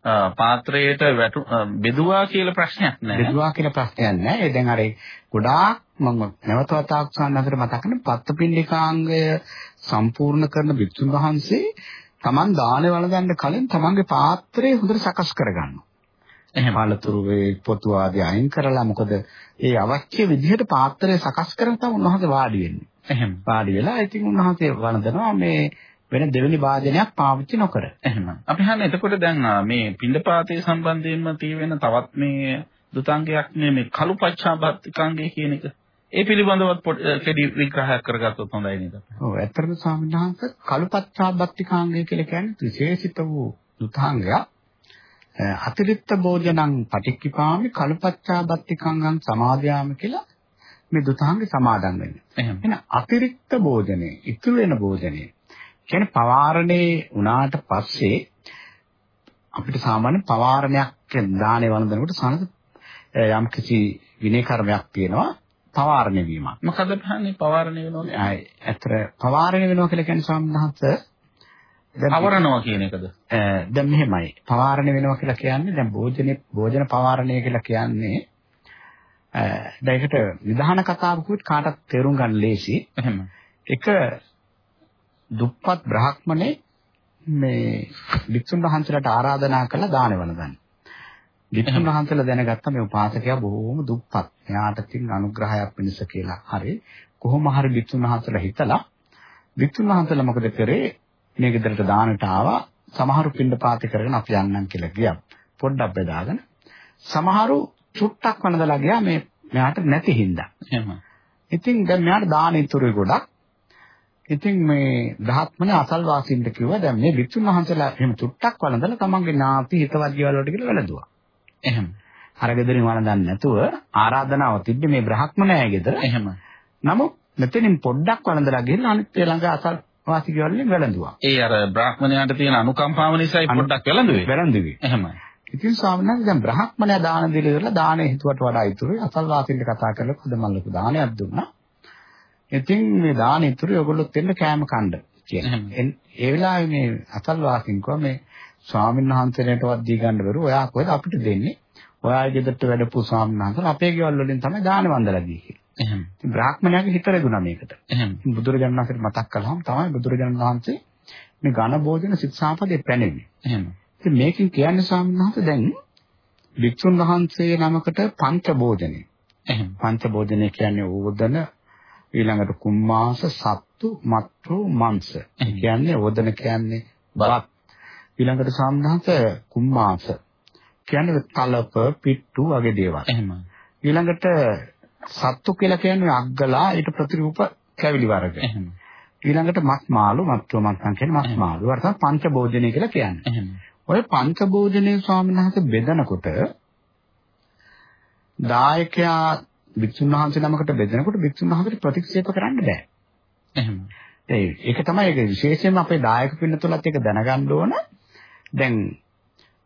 පාත්‍රයට වැටු බෙදුවා කියලා ප්‍රශ්නයක් නැහැ. බෙදුවා කියලා ප්‍රශ්නයක් නැහැ. ඒ දැන් අර ගොඩාක් මම නැවත වතාවක් සාන්නතර මතක් කරන පත්පින්ඩිකාංගය සම්පූර්ණ කරන බිත්තුන් වහන්සේ Taman දානේ වළඳන්න කලින් Tamanගේ පාත්‍රය හොඳට සකස් කරගන්නවා. එහෙම පළතුරු වේ පොතු ආදී අයින් කරලා මොකද ඒ අවශ්‍ය විදිහට පාත්‍රය සකස් කරලා තමයි උන්වහන්සේ වාඩි වෙන්නේ. එහෙම. වාඩි වෙලා ඉතින් උන්වහන්සේ වළඳනවා මේ වෙන දෙවෙනි වාදනයක් පාවිච්චි නොකර. එහෙම. අපි හන්නේ එතකොට දැන් මේ පින්ඩපාතයේ සම්බන්ධයෙන්ම තියෙන තවත් මේ දුතාංගයක් මේ කලු පච්චාබත්තිකාංගය කියන එක. ඒ පිළිබඳවත් කෙටි විග්‍රහයක් කරගත්තොත් හොඳයි නේද? ඔව් ඇත්තටම ස්වාමීන් වහන්සේ කලු පච්චාබත්තිකාංගය කියලා කියන්නේ විශේෂිත වූ දුතාංගයක්. අතිරික්ත භෝජනං පටික්කිපාමි කලපච්චාබත්තිකංගං සමාදයාම කියලා මේ දුතාංගේ සමාදන් වෙන්නේ. එහෙනම් අතිරික්ත භෝජනේ, ඉතුරු වෙන භෝජනේ කියන්නේ පවාරණේ වුණාට පස්සේ අපිට සාමාන්‍ය පවාරණයක් දානේ වළඳනකොට සනද යම් කිසි විනය කර්මයක් තියෙනවා පවාරණය වීමක්. මොකද පහන්නේ පවාරණය වෙනවා? ඇත්තට පවාරණය වෙනවා කියලා කියන්නේ සම්හංශ පවරනවා කියන එකද? දැන් මෙහෙමයි. පවාරණය වෙනවා කියලා කියන්නේ දැන් භෝජනේ භෝජන පවාරණය කියලා කියන්නේ දැන් ඒකට නිධාන කතාවකුත් කාටත් තේරුම් ගන්න ලේසි. එහෙම. එක දුප්පත් බ්‍රාහ්මණේ මේ වික්ෂුන් වහන්සේලාට ආරාධනා කළා දානවන ගන්න. වික්ෂුන් වහන්සේලා දැනගත්තා මේ උපාසකයා බොහොම දුප්පත්. එයාට තියෙන අනුග්‍රහයක් වෙනස කියලා. හරි. කොහොම හරි වික්ෂුන් වහන්සේලා හිතලා වික්ෂුන් වහන්සේලා මොකද කරේ? මේ ගෙදරට දානට ආවා. සමහරු පින්ඩ පාති කරගෙන අපි යන්නම් කියලා ගියා. පොඩ්ඩක් බෙදාගෙන. සමහරු චුට්ටක් වනදලා ගියා මේ මෙයාට නැති හින්දා. එහෙම. ඉතින් දැන් මෙයාට දාන ඉතුරුයි ගොඩක්. ඉතින් මේ බ්‍රහ්මණ අසල්වාසීන්ට කිව්වා දැන් මේ වික්ෂුන් වහන්සේලා එහෙම චුට්ටක් වළඳලා තමන්ගේ ඥාති හිතවත් ගෙවල් වලට කියලා වැළඳුවා. එහෙම. අර ගෙදරින් වළඳන්නේ නැතුව ආරාධනාව තිබ්බේ මේ බ්‍රහ්මණයා ගෙදර. එහෙම. නමුත් මෙතනින් පොඩ්ඩක් වළඳලා ගිහලා අනිත් ළඟ අසල් වාසී ගෙවල් වලින් වැළඳුවා. ඒ අර බ්‍රාහ්මණයාට තියෙන අනුකම්පාව නිසායි පොඩ්ඩක් වැළඳුවේ. වැළඳුවේ. එහෙමයි. ඉතින් ස්වාමීන් වහන්සේ දැන් බ්‍රහ්මණයා දාන දෙල ඉවරලා දානේ හිතුවට වඩා ඉතුරුයි අසල් වාසීන්ට කතා කරලා කොදමල්ලක දානයක් දුන්නා. ඉතින් මේ දාන ඉතුරු ඔයගොල්ලොත් එන්න කෑම කන්න කියලා. ඒ වෙලාවේ මේ අසල් වාසීන් කිව්වා මේ ස්වාමීන් වහන්සේලටවත් දී ගන්න බැරුව ඔයා කොහෙද අපිට දෙන්නේ? ඔයා ගෙදරට වැඩපු ස්වාමීන් වහන්සේලා අපේ ගෙවල් වලින් තමයි දාන වන්දලා දී කියලා. එහෙම. ඉතින් බ්‍රාහ්මණයාගේ හිත රැඳුණා මේකට. එහෙම. බුදුරජාණන් වහන්සේට මතක් කළාම තමයි බුදුරජාණන් වහන්සේ මේ ඝන භෝජන ශික්ෂාපදේ පැනෙන්නේ. එහෙම. ඉතින් මේකෙන් කියන්නේ ස්වාමීන් වහන්සේ දැන් වික්ෂුන් වහන්සේ නමකට පංච භෝජනේ. එහෙම. පංච භෝජනේ කියන්නේ ඕදන ඊළඟට කුම්මාස සත්තු මත්රු මංශ. ඒ කියන්නේ ඕදන කියන්නේ බත්. ඊළඟට සාමනහස කුම්මාස. කියන්නේ තලප පිට්ටු වගේ දේවල්. එහෙම. ඊළඟට සත්තු කියලා කියන්නේ අග්ගලා ඊට ප්‍රතිරූප කැවිලි වර්ග. එහෙම. ඊළඟට මස් මාළු මත්තු මත්සන් කියන්නේ මස් මාළු. වර්තන පංච භෝජනේ කියලා කියන්නේ. එහෙම. ඔය පංච භෝජනේ ස්වාමීන් වහන්සේ බෙදනකොට දායකයා වික්ෂුන් වහන්සේ නමකට බෙදනකොට වික්ෂුන් වහන්සේට ප්‍රතික්ෂේප කරන්න බෑ. එහෙම. ඒක තමයි ඒක විශේෂයෙන්ම අපේ දායක පින්නතුලත් ඒක දැනගන්න ඕන. දැන්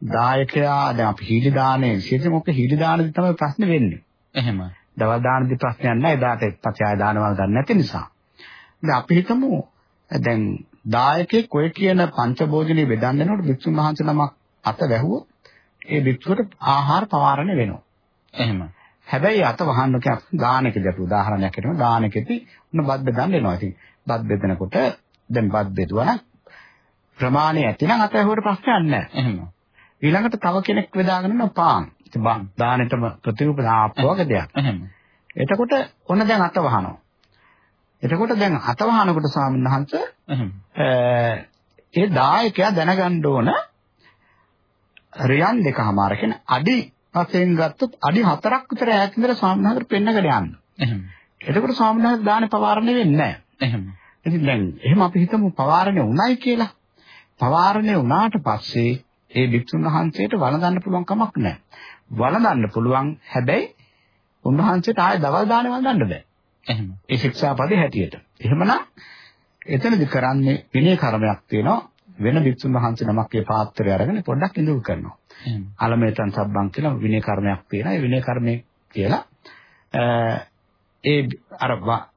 දායකයා දැන් අපි හීලි දානේ විශේෂයෙන්ම ඔක හීලි දානදී තමයි ප්‍රශ්නේ වෙන්නේ. එහෙම. දවල් දානදී ප්‍රශ්නයක් නැහැ. එදාට පස්සේ දානවල ගන්න නැති නිසා. දැන් අපි හිතමු දැන් දායකයෙක් ඔය කියන පංචභෝජනේ බෙදන්න යනකොට වික්ෂුන් වහන්සේ නමක් අත වැහුවොත් ඒ වික්ෂුවට ආහාර පවාරණය වෙනවා. එහෙම. හැබැයි අත වහන්න කියත් දානකදී අපි උදාහරණයක් හිතමු දානකදී උන බත් බෙදන්න එනවා. ඉතින් බත් බෙදනකොට දැන් බත් බෙදුවා ප්‍රමාණය ඇති නම් අත ඇහුවට ප්‍රශ්නයක් නැහැ. එහෙම. ඊළඟට තව කෙනෙක් බෙදාගෙන යන පාන්. ඉතින් බා දානෙටම ප්‍රතිරූප දාප්ප වගේ දෙයක්. එහෙම. එතකොට ඔන්න දැන් අත වහනවා. එතකොට දැන් අත වහනකොට ස්වාමීන් වහන්සේ එහෙම. ඒ දායකයා දැනගන්න ඕන රියන් දෙකමාර කියන අඩි වශයෙන් ගත්තොත් අඩි 4ක් විතර ඈත ඉඳලා ස්වාමීන් වහන්සේට පෙන්නකට යන්න. එහෙම. එතකොට ස්වාමීන් වහන්සේ දානේ පවාරණය වෙන්නේ නැහැ. එහෙම. ඉතින් දැන් එහෙම අපි හිතමු පවාරණය උණයි කියලා. පවාරණය වුණාට පස්සේ ඒ භික්ෂුන් වහන්සේට වළඳන්න පුළුවන් කමක් නැහැ. වළඳන්න පුළුවන් හැබැයි උන්වහන්සේට ආයෙ දවල් දානේ වළඳන්න බෑ. එහෙම. ඒ ශික්ෂාපදේ හැටියට. එහෙමනම් එතනදි කරන්නේ විනය කර්මයක් තියෙනවා. වෙන භික්ෂුන් වහන්සේ නමක් ඒ පාත්‍රය අරගෙන පොඩ්ඩක් ඉඳුල් කරනවා. අලමෙතන් සබ්බන් කියලා විනය කර්මයක් තියෙනවා. ඒ විනය කර්මය කියලා ඒ අර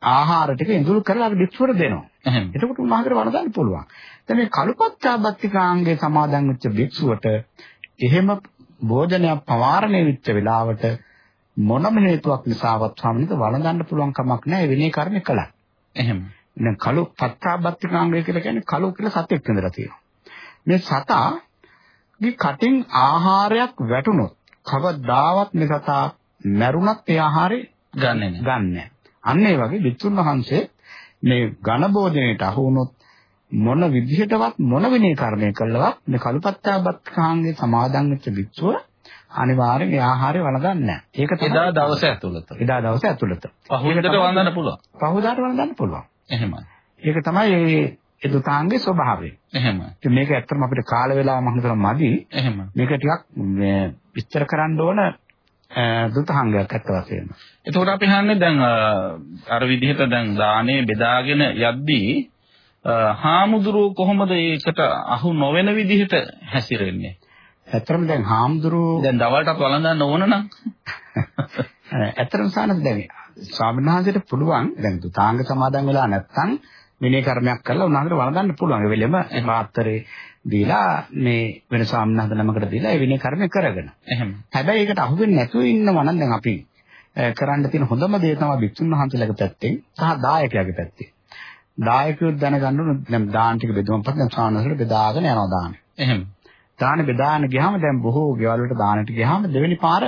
ආහාර ටික ඉඳුල් කරලා අර භික්ෂුවට දෙනවා. එතකොට උන්වහන්සේට වළඳන්න පුළුවන්. දැන් මේ කලුපච්චාබත්තිකාංගේ සමාදන් වෙච්ච භික්ෂුවට එහෙම භෝජනයක් පවාරණය වෙච්ච වෙලාවට මොනම හේතුවක් නිසාවත් සම්මිත වළඳන්න පුළුවන් කමක් නැහැ විනය කර්ම කළා. එහෙම. දැන් කළු පත්‍රාබත්තිකාංගය කියලා කියන්නේ කළු කියලා සතෙක් ඉඳලා තියෙනවා. මේ සතාගේ කටින් ආහාරයක් වැටුනොත් කවදාවත් මේ සතා මැරුණත් ඒ ආහාරය ගන්නෙ නෑ. ගන්නෑ. අන්න ඒ වගේ විතුන් වහන්සේ මේ ඝන භෝජනයට අහු වුණොත් මොන විදිහටවත් මොන විනය කර්මය කළවත් මේ කලුපත්තාබත්කාංගේ සමාදන් වෙච්ච වික්ෂුව අනිවාර්යෙන් ඒ ආහාරය වළඳන්නේ නැහැ. ඒක තමයි එදා දවස ඇතුළත. එදා දවසේ ඇතුළත. පහුවෙනිදට වන්දන පුළුවන්. පහුදාට වළඳන්න පුළුවන්. එහෙමයි. ඒක තමයි මේ එදුතාංගේ ස්වභාවය. එහෙමයි. ඉතින් මේක ඇත්තටම අපිට කාල වේලාව මම හිතනවා මදි. එහෙම. මේක ටිකක් මේ විස්තර කරන්න ඕන දුතාංගයක් අත්ත වශයෙන්ම. එතකොට අපි හන්නේ දැන් අර විදිහට දැන් දානේ බෙදාගෙන යද්දී හාමුදුරුවෝ කොහොමද ඒකට අහු නොවන විදිහට හැසිරෙන්නේ? ඇත්තටම දැන් හාමුදුරුවෝ දැන් දවල්ටත් වළඳන්න ඕන නම් ඇත්තටම සානත් දැන් ස්වාමීන් වහන්සේට පුළුවන් දැන් දුතාංග සමාදන් වෙලා නැත්නම් විනය කර්මයක් කරලා උන්වහන්සේට වළඳන්න පුළුවන්. ඒ වෙලෙම මාත්‍රේ දීලා මේ වෙන ස්වාමීන් වහන්සේ නමකට දීලා ඒ විනය කර්මය කරගෙන. එහෙම. හැබැයි ඒකට අහු වෙන්නේ නැතුව ඉන්නවා නම් දැන් අපි කරන්න තියෙන හොඳම දේ තමයි භික්ෂුන් වහන්සේලාගේ පැත්තෙන් සහ දායකයාගේ පැත්තෙන්. දායකයෝ දැනගන්න ඕන දැන් දාන ටික බෙදුවම පස්සේ දැන් වහන්සේට බෙදාගෙන යනවා දාන. එහෙම. දාන බෙදාන ගියාම දැන් බොහෝ ගෙවල් වලට දානට ගියාම දෙවෙනි පාර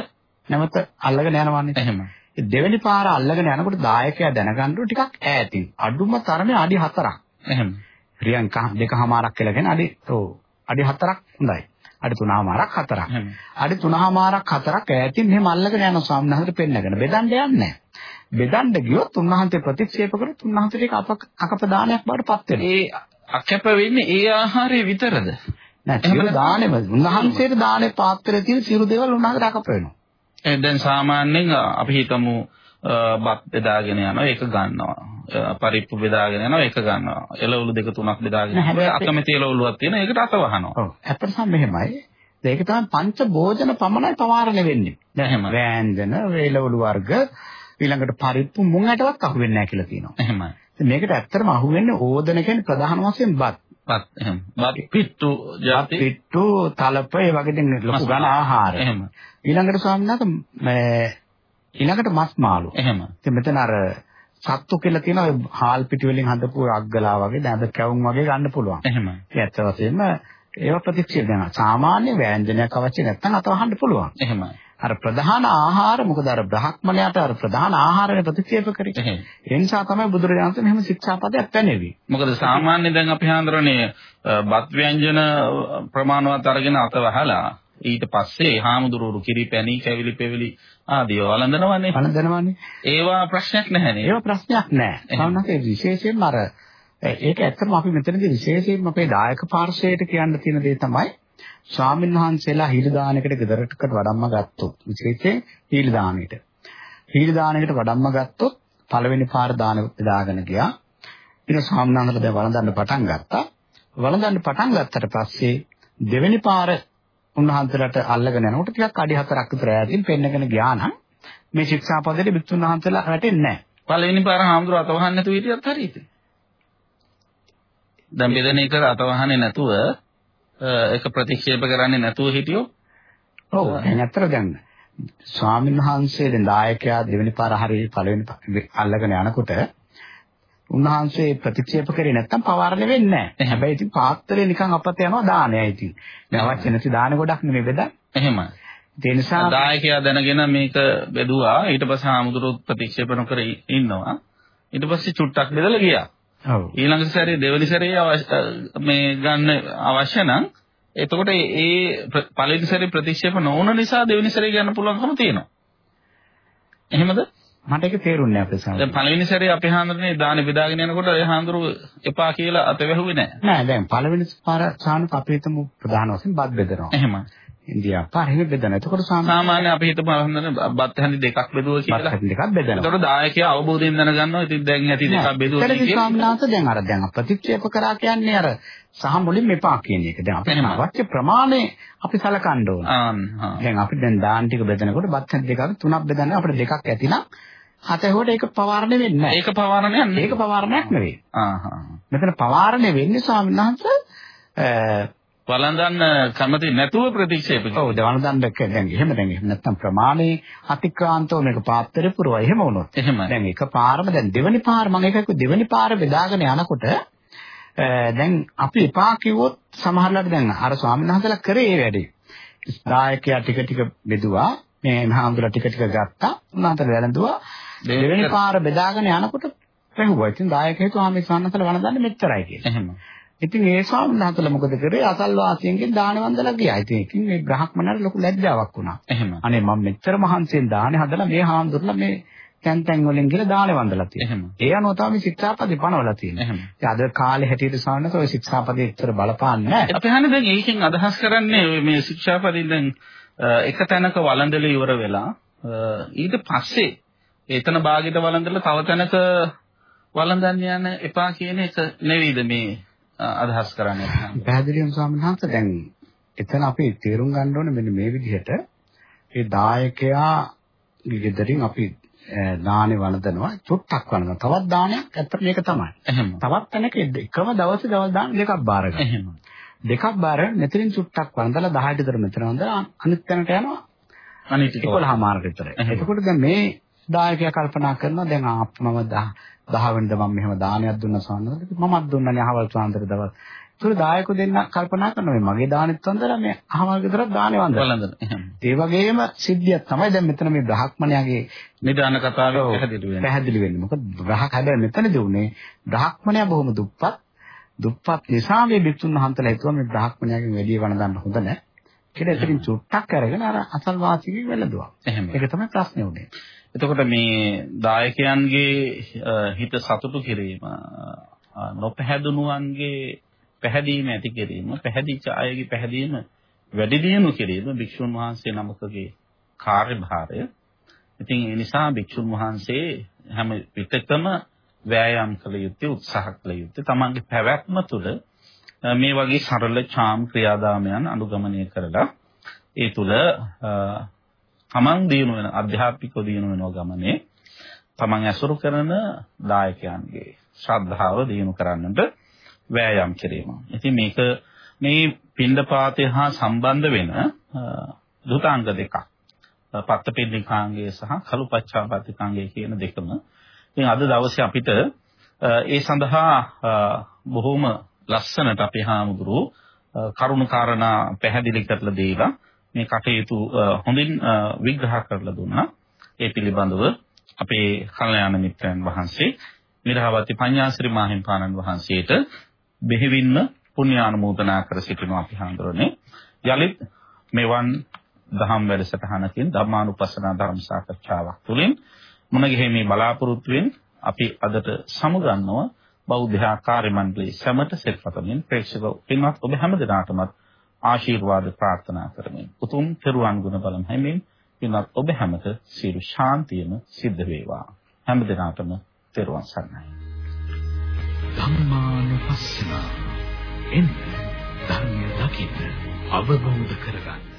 නැවත අල්ලගෙන යනවානේ. එහෙම. දෙවෙනි පාර අල්ලගෙන යනකොට දායකයා දැනගන්න ටිකක් ඈතින්. අඩුම තරමේ අඩි 4ක්. එහෙම. රියන් කහ දෙකමාරක් කියලා කියන අඩි ඔව් අඩි 4ක් හොඳයි. අඩි 3මාරක් 4ක්. එහෙම. අඩි 3මාරක් 4ක් ඈතින් මෙහෙම අල්ලගෙන යන ස්වාමීන් වහන්සේට පෙන්නගෙන බෙදන්න යන්නේ. බෙදන්න ගියොත් උන්වහන්සේ ප්‍රතික්ෂේප කරොත් උන්වහන්සේට ඒක අකපදානයක් බවට පත් වෙනවා. ඒ අකැප වෙන්නේ ඒ ආහාරය විතරද? නෑ සියලු දානෙම උන්වහන්සේට දානේ පාත්‍රයේ තියෙන සියලු දේවල් උන්වහන්සේට අකප වෙනවා. දැන් සාමාන්‍යයෙන් අපි හිතමු බත් බෙදාගෙන යනවා ඒක ගන්නවා. පරිප්පු බෙදාගෙන යනවා ඒක ගන්නවා. එළවලු දෙක තුනක් බෙදාගෙන නෑ, අකමැති එළවලුවක් තියෙනවා ඒකට අත වහනවා. ඔව් ඇත්තටම මෙහෙමයි. ඒක තමයි පංච භෝජන පමණයි පවාරණය වෙන්නේ. එහෙම. වෑංජන, වේලවලු වර්ග ඊළඟට පරිප්පු මුං ඇටවත් අහු වෙන්නේ නැහැ කියලා කියනවා. එහෙමයි. මේකට ඇත්තටම අහු වෙන්නේ ඕදන කියන්නේ ප්‍රධාන වශයෙන් බත්. බත් එහෙම. බත් පිට්ටු જાති පිට්ටු, තලප ඒ වගේ දැන් ලොකු ගණ ආහාර. එහෙම. ඊළඟට ස්වාමීන් වහන්සේ ඊළඟට මස් මාළු. එහෙම. ඉතින් මෙතන අර සත්තු කියලා තියෙන ඔය හාල් පිටි වලින් හදපු අග්ගලා වගේ දැන් කැවුම් වගේ ගන්න පුළුවන්. එහෙම. ඒ ඇත්ත වශයෙන්ම ඒවා ප්‍රතික්ෂේප කරනවා. සාමාන්‍ය ව්‍යංජනයක් අවශ්‍ය නැත්නම් අතවහන්න පුළුවන්. එහෙමයි. අර ප්‍රධාන ආහාර මොකද අර බ්‍රහ්මණයට අර ප්‍රධාන ආහාරය ප්‍රතික්ෂේප කරේ. එහෙම. ඒ නිසා තමයි බුදුරජාණන් වහන්සේ මෙහෙම ශික්ෂාපදයක් පැනෙවි. මොකද සාමාන්‍ය දැන් අපි හඳුරන්නේ බත් ව්‍යංජන ප්‍රමාණවත් අරගෙන අත වහලා ඊට පස්සේ හාමුදුරුවෝ කිරි පැණි කැවිලි පෙවිලි ආදී වළඳනවනේ. බලදනවනේ. ඒවා ප්‍රශ්නයක් නැහැ නේද? ඒව ප්‍රශ්නයක් නෑ. සමහරවිට විශේෂයෙන්ම අර ඒක ඇත්තම අපි මෙතනදී විශේෂයෙන්ම අපේ දායක පාර්ශවයට කියන්න තියෙන දේ තමයි ස්වාමීන් වහන්සේලා හිල් දානයකට ගෙදරටකට වඩම්ම ගත්තොත් විශේෂයෙන් හිල් දානෙට. හිල් දානයකට වඩම්ම ගත්තොත් පළවෙනි පාර දාන දාගෙන ගියා. ඊට ස්වාමීන් වහන්සේලා දැන් වළඳන්න පටන් ගත්තා. වළඳන්න පටන් ගත්තට පස්සේ දෙවෙනි පාර උන්වහන්සේලාට අල්ලගෙන යනකොට ටිකක් අඩි හතරක් විතර ඈතින් පෙන්නගෙන ගියා නම් මේ ශික්ෂාපදයේ බිත්තුන් වහන්සේලා වැටෙන්නේ නැහැ. පළවෙනි පාර හාමුදුරුවෝ අත වහන්න නැතුව හිටියත් හරියද? දැන් බෙදෙන එක අත වහන්නේ නැතුව ඒක ප්‍රතික්ෂේප කරන්නේ නැතුව හිටියොත් ඔව් දැන් ඇත්තට දැන් ස්වාමීන් වහන්සේ දායකයා දෙවෙනි පාර හරි පළවෙනි අල්ලගෙන යනකොට උන්වහන්සේ ප්‍රතික්ෂේප කරේ නැත්තම් පවාරණය වෙන්නේ නැහැ. හැබැයි ඉතින් පාත්‍රය නිකන් අපත යනවා දානයයි ඉතින්. දැන් අවශ්‍ය නැති දාන ගොඩක් නෙමෙයි බෙදන්නේ. එහෙමයි. ඒ නිසා දායකයා දැනගෙන මේක බෙදුවා ඊට පස්සේ හාමුදුරුවෝ ප්‍රතික්ෂේප නොකර ඉන්නවා. ඊට පස්සේ චුට්ටක් බෙදලා ගියා. ඔව්. ඊළඟ සැරේ දෙවනි සැරේ මේ ගන්න අවශ්‍ය නම් එතකොට ඒ පළවෙනි සැරේ ප්‍රතික්ෂේප නොවුන නිසා දෙවෙනි සැරේ ගන්න පුළුවන්කම තියෙනවා. එහෙමද? මට ඒක තේරුන්නේ නැහැ අපේ දැන්. පළවෙනි සැරේ අපේ හාමුදුරනේ දාන බෙදාගෙන යනකොට ඒ හාමුදුරුව එපා කියලා අත වැහුවේ නැහැ. නෑ දැන් පළවෙනි පාර සානුක අපි හිතමු ප්‍රධාන වශයෙන් බත් බෙදනවා. එහෙමයි. ඉන්දියාව පාර එහෙම බෙදනවා. එතකොට සාම සාමාන්‍ය අපි හිතමු හාමුදුරනේ බත් හැඳි දෙකක් බෙදුවා බත් කියලා. හැටි දෙකක් බෙදනවා. එතකොට දායකයා අවබෝධයෙන් දැනගන්නවා ඉතින් දැන් ඇති දෙකක් බෙදුවා කියලා. ස්වාමීනාත දැන් අර දැන් ප්‍රතික්ෂේප කරා කියන්නේ අර සහ මුලින්ම එපා කියන එක. දැන් එහෙම. අවශ්‍ය ප්‍රමාණය අපි සලකන්න ඕන. හා. දැන් අපි දැන් දාන ටික බෙදනකොට බත් හැටි දෙකක් තුනක් බෙදන්න අපිට දෙකක් ඇතිනම් හතේකට ඒක පවාරණය වෙන්නේ නැහැ. ඒක පවාරණයක් නෙවෙයි. ඒක පවාරණයක් නෙවෙයි. ආ හා. මෙතන පවාරණය වෙන්නේ ස්වාමීන් වහන්සේ වළඳන්න කැමති නැතුව ප්‍රතික්ෂේප ඔව් වළඳන්න දැන් එහෙම දැන් එහෙම නැත්තම් ප්‍රමාණේ අතික්‍රාන්තව මේක පාත්‍රේ පුරවයි එහෙම වුණොත් එහෙමයි. දැන් එක පාරම දැන් දෙවෙනි පාර මම එකක දෙවෙනි පාර බෙදාගෙන යනකොට දැන් අපි එපා කිව්වොත් සමහරවිට දැන් අර ස්වාමීන් වහන්සේලා කරේ ඒ වැඩේ. දායකයා ටික ටික බෙදුවා මේ මහාඳුර ටික ටික ගත්තා උන්වහන්සේ වැළඳුවා දෙවෙනි පාර බෙදාගෙන යනකොට පැහුවා. ඉතින් දායකයෙක් තුමා මේ සම්නතල වළඳන්නේ මෙච්චරයි කියලා. එහෙම. ඉතින් ඒ ස්වාමීන් වහන්සේලා මොකද කරේ? අසල්වාසීන්ගෙන් දාන වන්දලා ගියා. ඉතින් ඒකින් මේ බ්‍රහ්මණයට ලොකු ලැජ්ජාවක් වුණා. එහෙම. අනේ මම මෙච්චර මහන්සියෙන් දානේ හදලා මේ හාමුදුරලා මේ තැන් තැන් වලින් ගිහලා දානේ වන්දලා තියෙනවා. ඒ අනුව තමයි ශික්ෂාපදේ පනවලා තියෙන්නේ. එහෙම. ඉතින් අද කාලේ හැටියට වහන්සේ ওই ශික්ෂාපදේ ඉතර බලපාන්නේ නැහැ. අපි හන්නේ දැන් ඒකෙන් අදහස් කරන්නේ ඔය මේ ශික්ෂාපදින් දැන් එක තැනක වළඳලා ඉවර වෙලා ඊට පස්සේ එතන භාගයට වළඳලා තව තැනක වළඳන්න යන එපා කියන එක නෙවෙයිද මේ අදහස් කරන්නේ. පැහැදිලිවම ස්වාමීන් වහන්සේ දැන් එතන අපි තේරුම් ගන්න ඕනේ මෙන්න මේ විදිහට ඒ දායකයා ගෙදරින් අපි දානේ වළඳනවා චුට්ටක් වළඳනවා. තවත් දානයක් ඇත්තට මේක තමයි. එහෙම. තවත් තැනක එකම දවසේ දවල් දාන දෙකක් බාර ගන්න. එහෙම. දෙකක් බාර මෙතනින් චුට්ටක් වළඳලා 10ට විතර මෙතන වළඳලා අනිත් තැනට යනවා අනිත් ටික 11 මාර්ග විතර. එතකොට දැන් මේ දායකයා කල්පනා කරනවා දැන් ආ මම 10 10 වෙනිදා මම මෙහෙම දානයක් දුන්නා සාන්නද මමත් දුන්නානේ අහවල් සාන්දර දවල්. ඒතර දායකෝ දෙන්න කල්පනා කරනවා මේ මගේ දානෙත් වන්දලා මේ අහවල් ගෙදරත් දානේ. එහෙම. ඒ වගේම සිද්ධියක් තමයි දැන් මෙතන මේ බ්‍රහ්මණයාගේ නිදාන කතාවේ පැහැදිලි වෙන්නේ. පැහැදිලි වෙන්නේ. මොකද බ්‍රහක් හැබැයි මෙතනදී උනේ බ්‍රහ්මණයා බොහොම දුප්පත්. දුප්පත් නිසා මේ බිත්තුන් වහන්සලා හිතුවා මේ බ්‍රහ්මණයාගෙන් වැඩි වළඳන්න හොඳ නැහැ. කියලා එතනින් චුට්ටක් අරගෙන අර අසල් වාසිකෙක් වෙලදුවා. ඒක තමයි ප්‍රශ්නේ උනේ. එතකොට මේ දායකයන්ගේ අ, හිත සතුටු කිරීම අ, නොපැහැදුණුවන්ගේ පැහැදීම ඇති කිරීම පැහැදිච්ච අයගේ පැහැදීම වැඩි දියුණු කිරීම භික්ෂුන් වහන්සේ නමකගේ කාර්යභාරය. ඉතින් ඒ නිසා භික්ෂුන් වහන්සේ හැම විටකම වෑයම් කළ යුත්තේ උත්සාහ කළ යුත්තේ තමන්ගේ පැවැත්ම තුළ අ, මේ වගේ සරල චාම් ක්‍රියාදාමයන් අනුගමනය කරලා ඒ තුළ අ, තමන් දිනු වෙන අධ්‍යාත්මිකව දිනු වෙන ගමනේ තමන් ඇසුරු කරන දායකයන්ගේ ශ්‍රද්ධාව දිනු කරන්නට වෑයම් කිරීම. ඉතින් මේක මේ පින්ඩපාතය හා සම්බන්ධ වෙන අ, දුතාංග දෙකක්. පත්තපින්නිකාංගය සහ කලුපච්චාපත්තිකාංගය කියන දෙකම. ඉතින් අද දවසේ අපිට අ, ඒ සඳහා අ, බොහොම ලස්සනට අපේ හාමුදුරුවෝ අ, කරුණු කාරණා පැහැදිලි කරලා දීලා මේ කටයුතු අ, හොඳින් අ, විග්‍රහ කරලා දුන්නා. ඒ පිළිබඳව අපේ කල්යාණ මිත්‍රයන් වහන්සේ නිරහවති පඤ්ඤාසිරි මාහිම්පාණන් වහන්සේට බෙහෙවින්ම පුණ්‍යානුමෝදනා කර සිටිනවා අපි හඳුරන්නේ. යලිත් මෙවන් දහම් වැඩසටහනකින් ධර්මානුපස්සනා ධර්ම සාකච්ඡාවක් තුළින් මුණගැහිමේ බලාපොරොත්තුෙන් අපි අදට සමුගන්නවා බෞද්ධ ආකාර්ය මණ්ඩලයේ සමට සෙල්පතමින් ප්‍රේක්ෂක පින්වත් ඔබ හැම දිනාටමත් ආශිර්වාද ප්‍රාර්ථනා කරමින් උතුම් පෙරුවන් ගුණ බලම් හැමෙන් පින්වත් ඔබ හැමත සියලු ශාන්තියම සිද්ධ වේවා. හැම දිනාටම පෙරුවන් සරණයි. ධම්මානුපස්සන එන්න ධර්මය දකින්න අවබෝධ කරගන්න.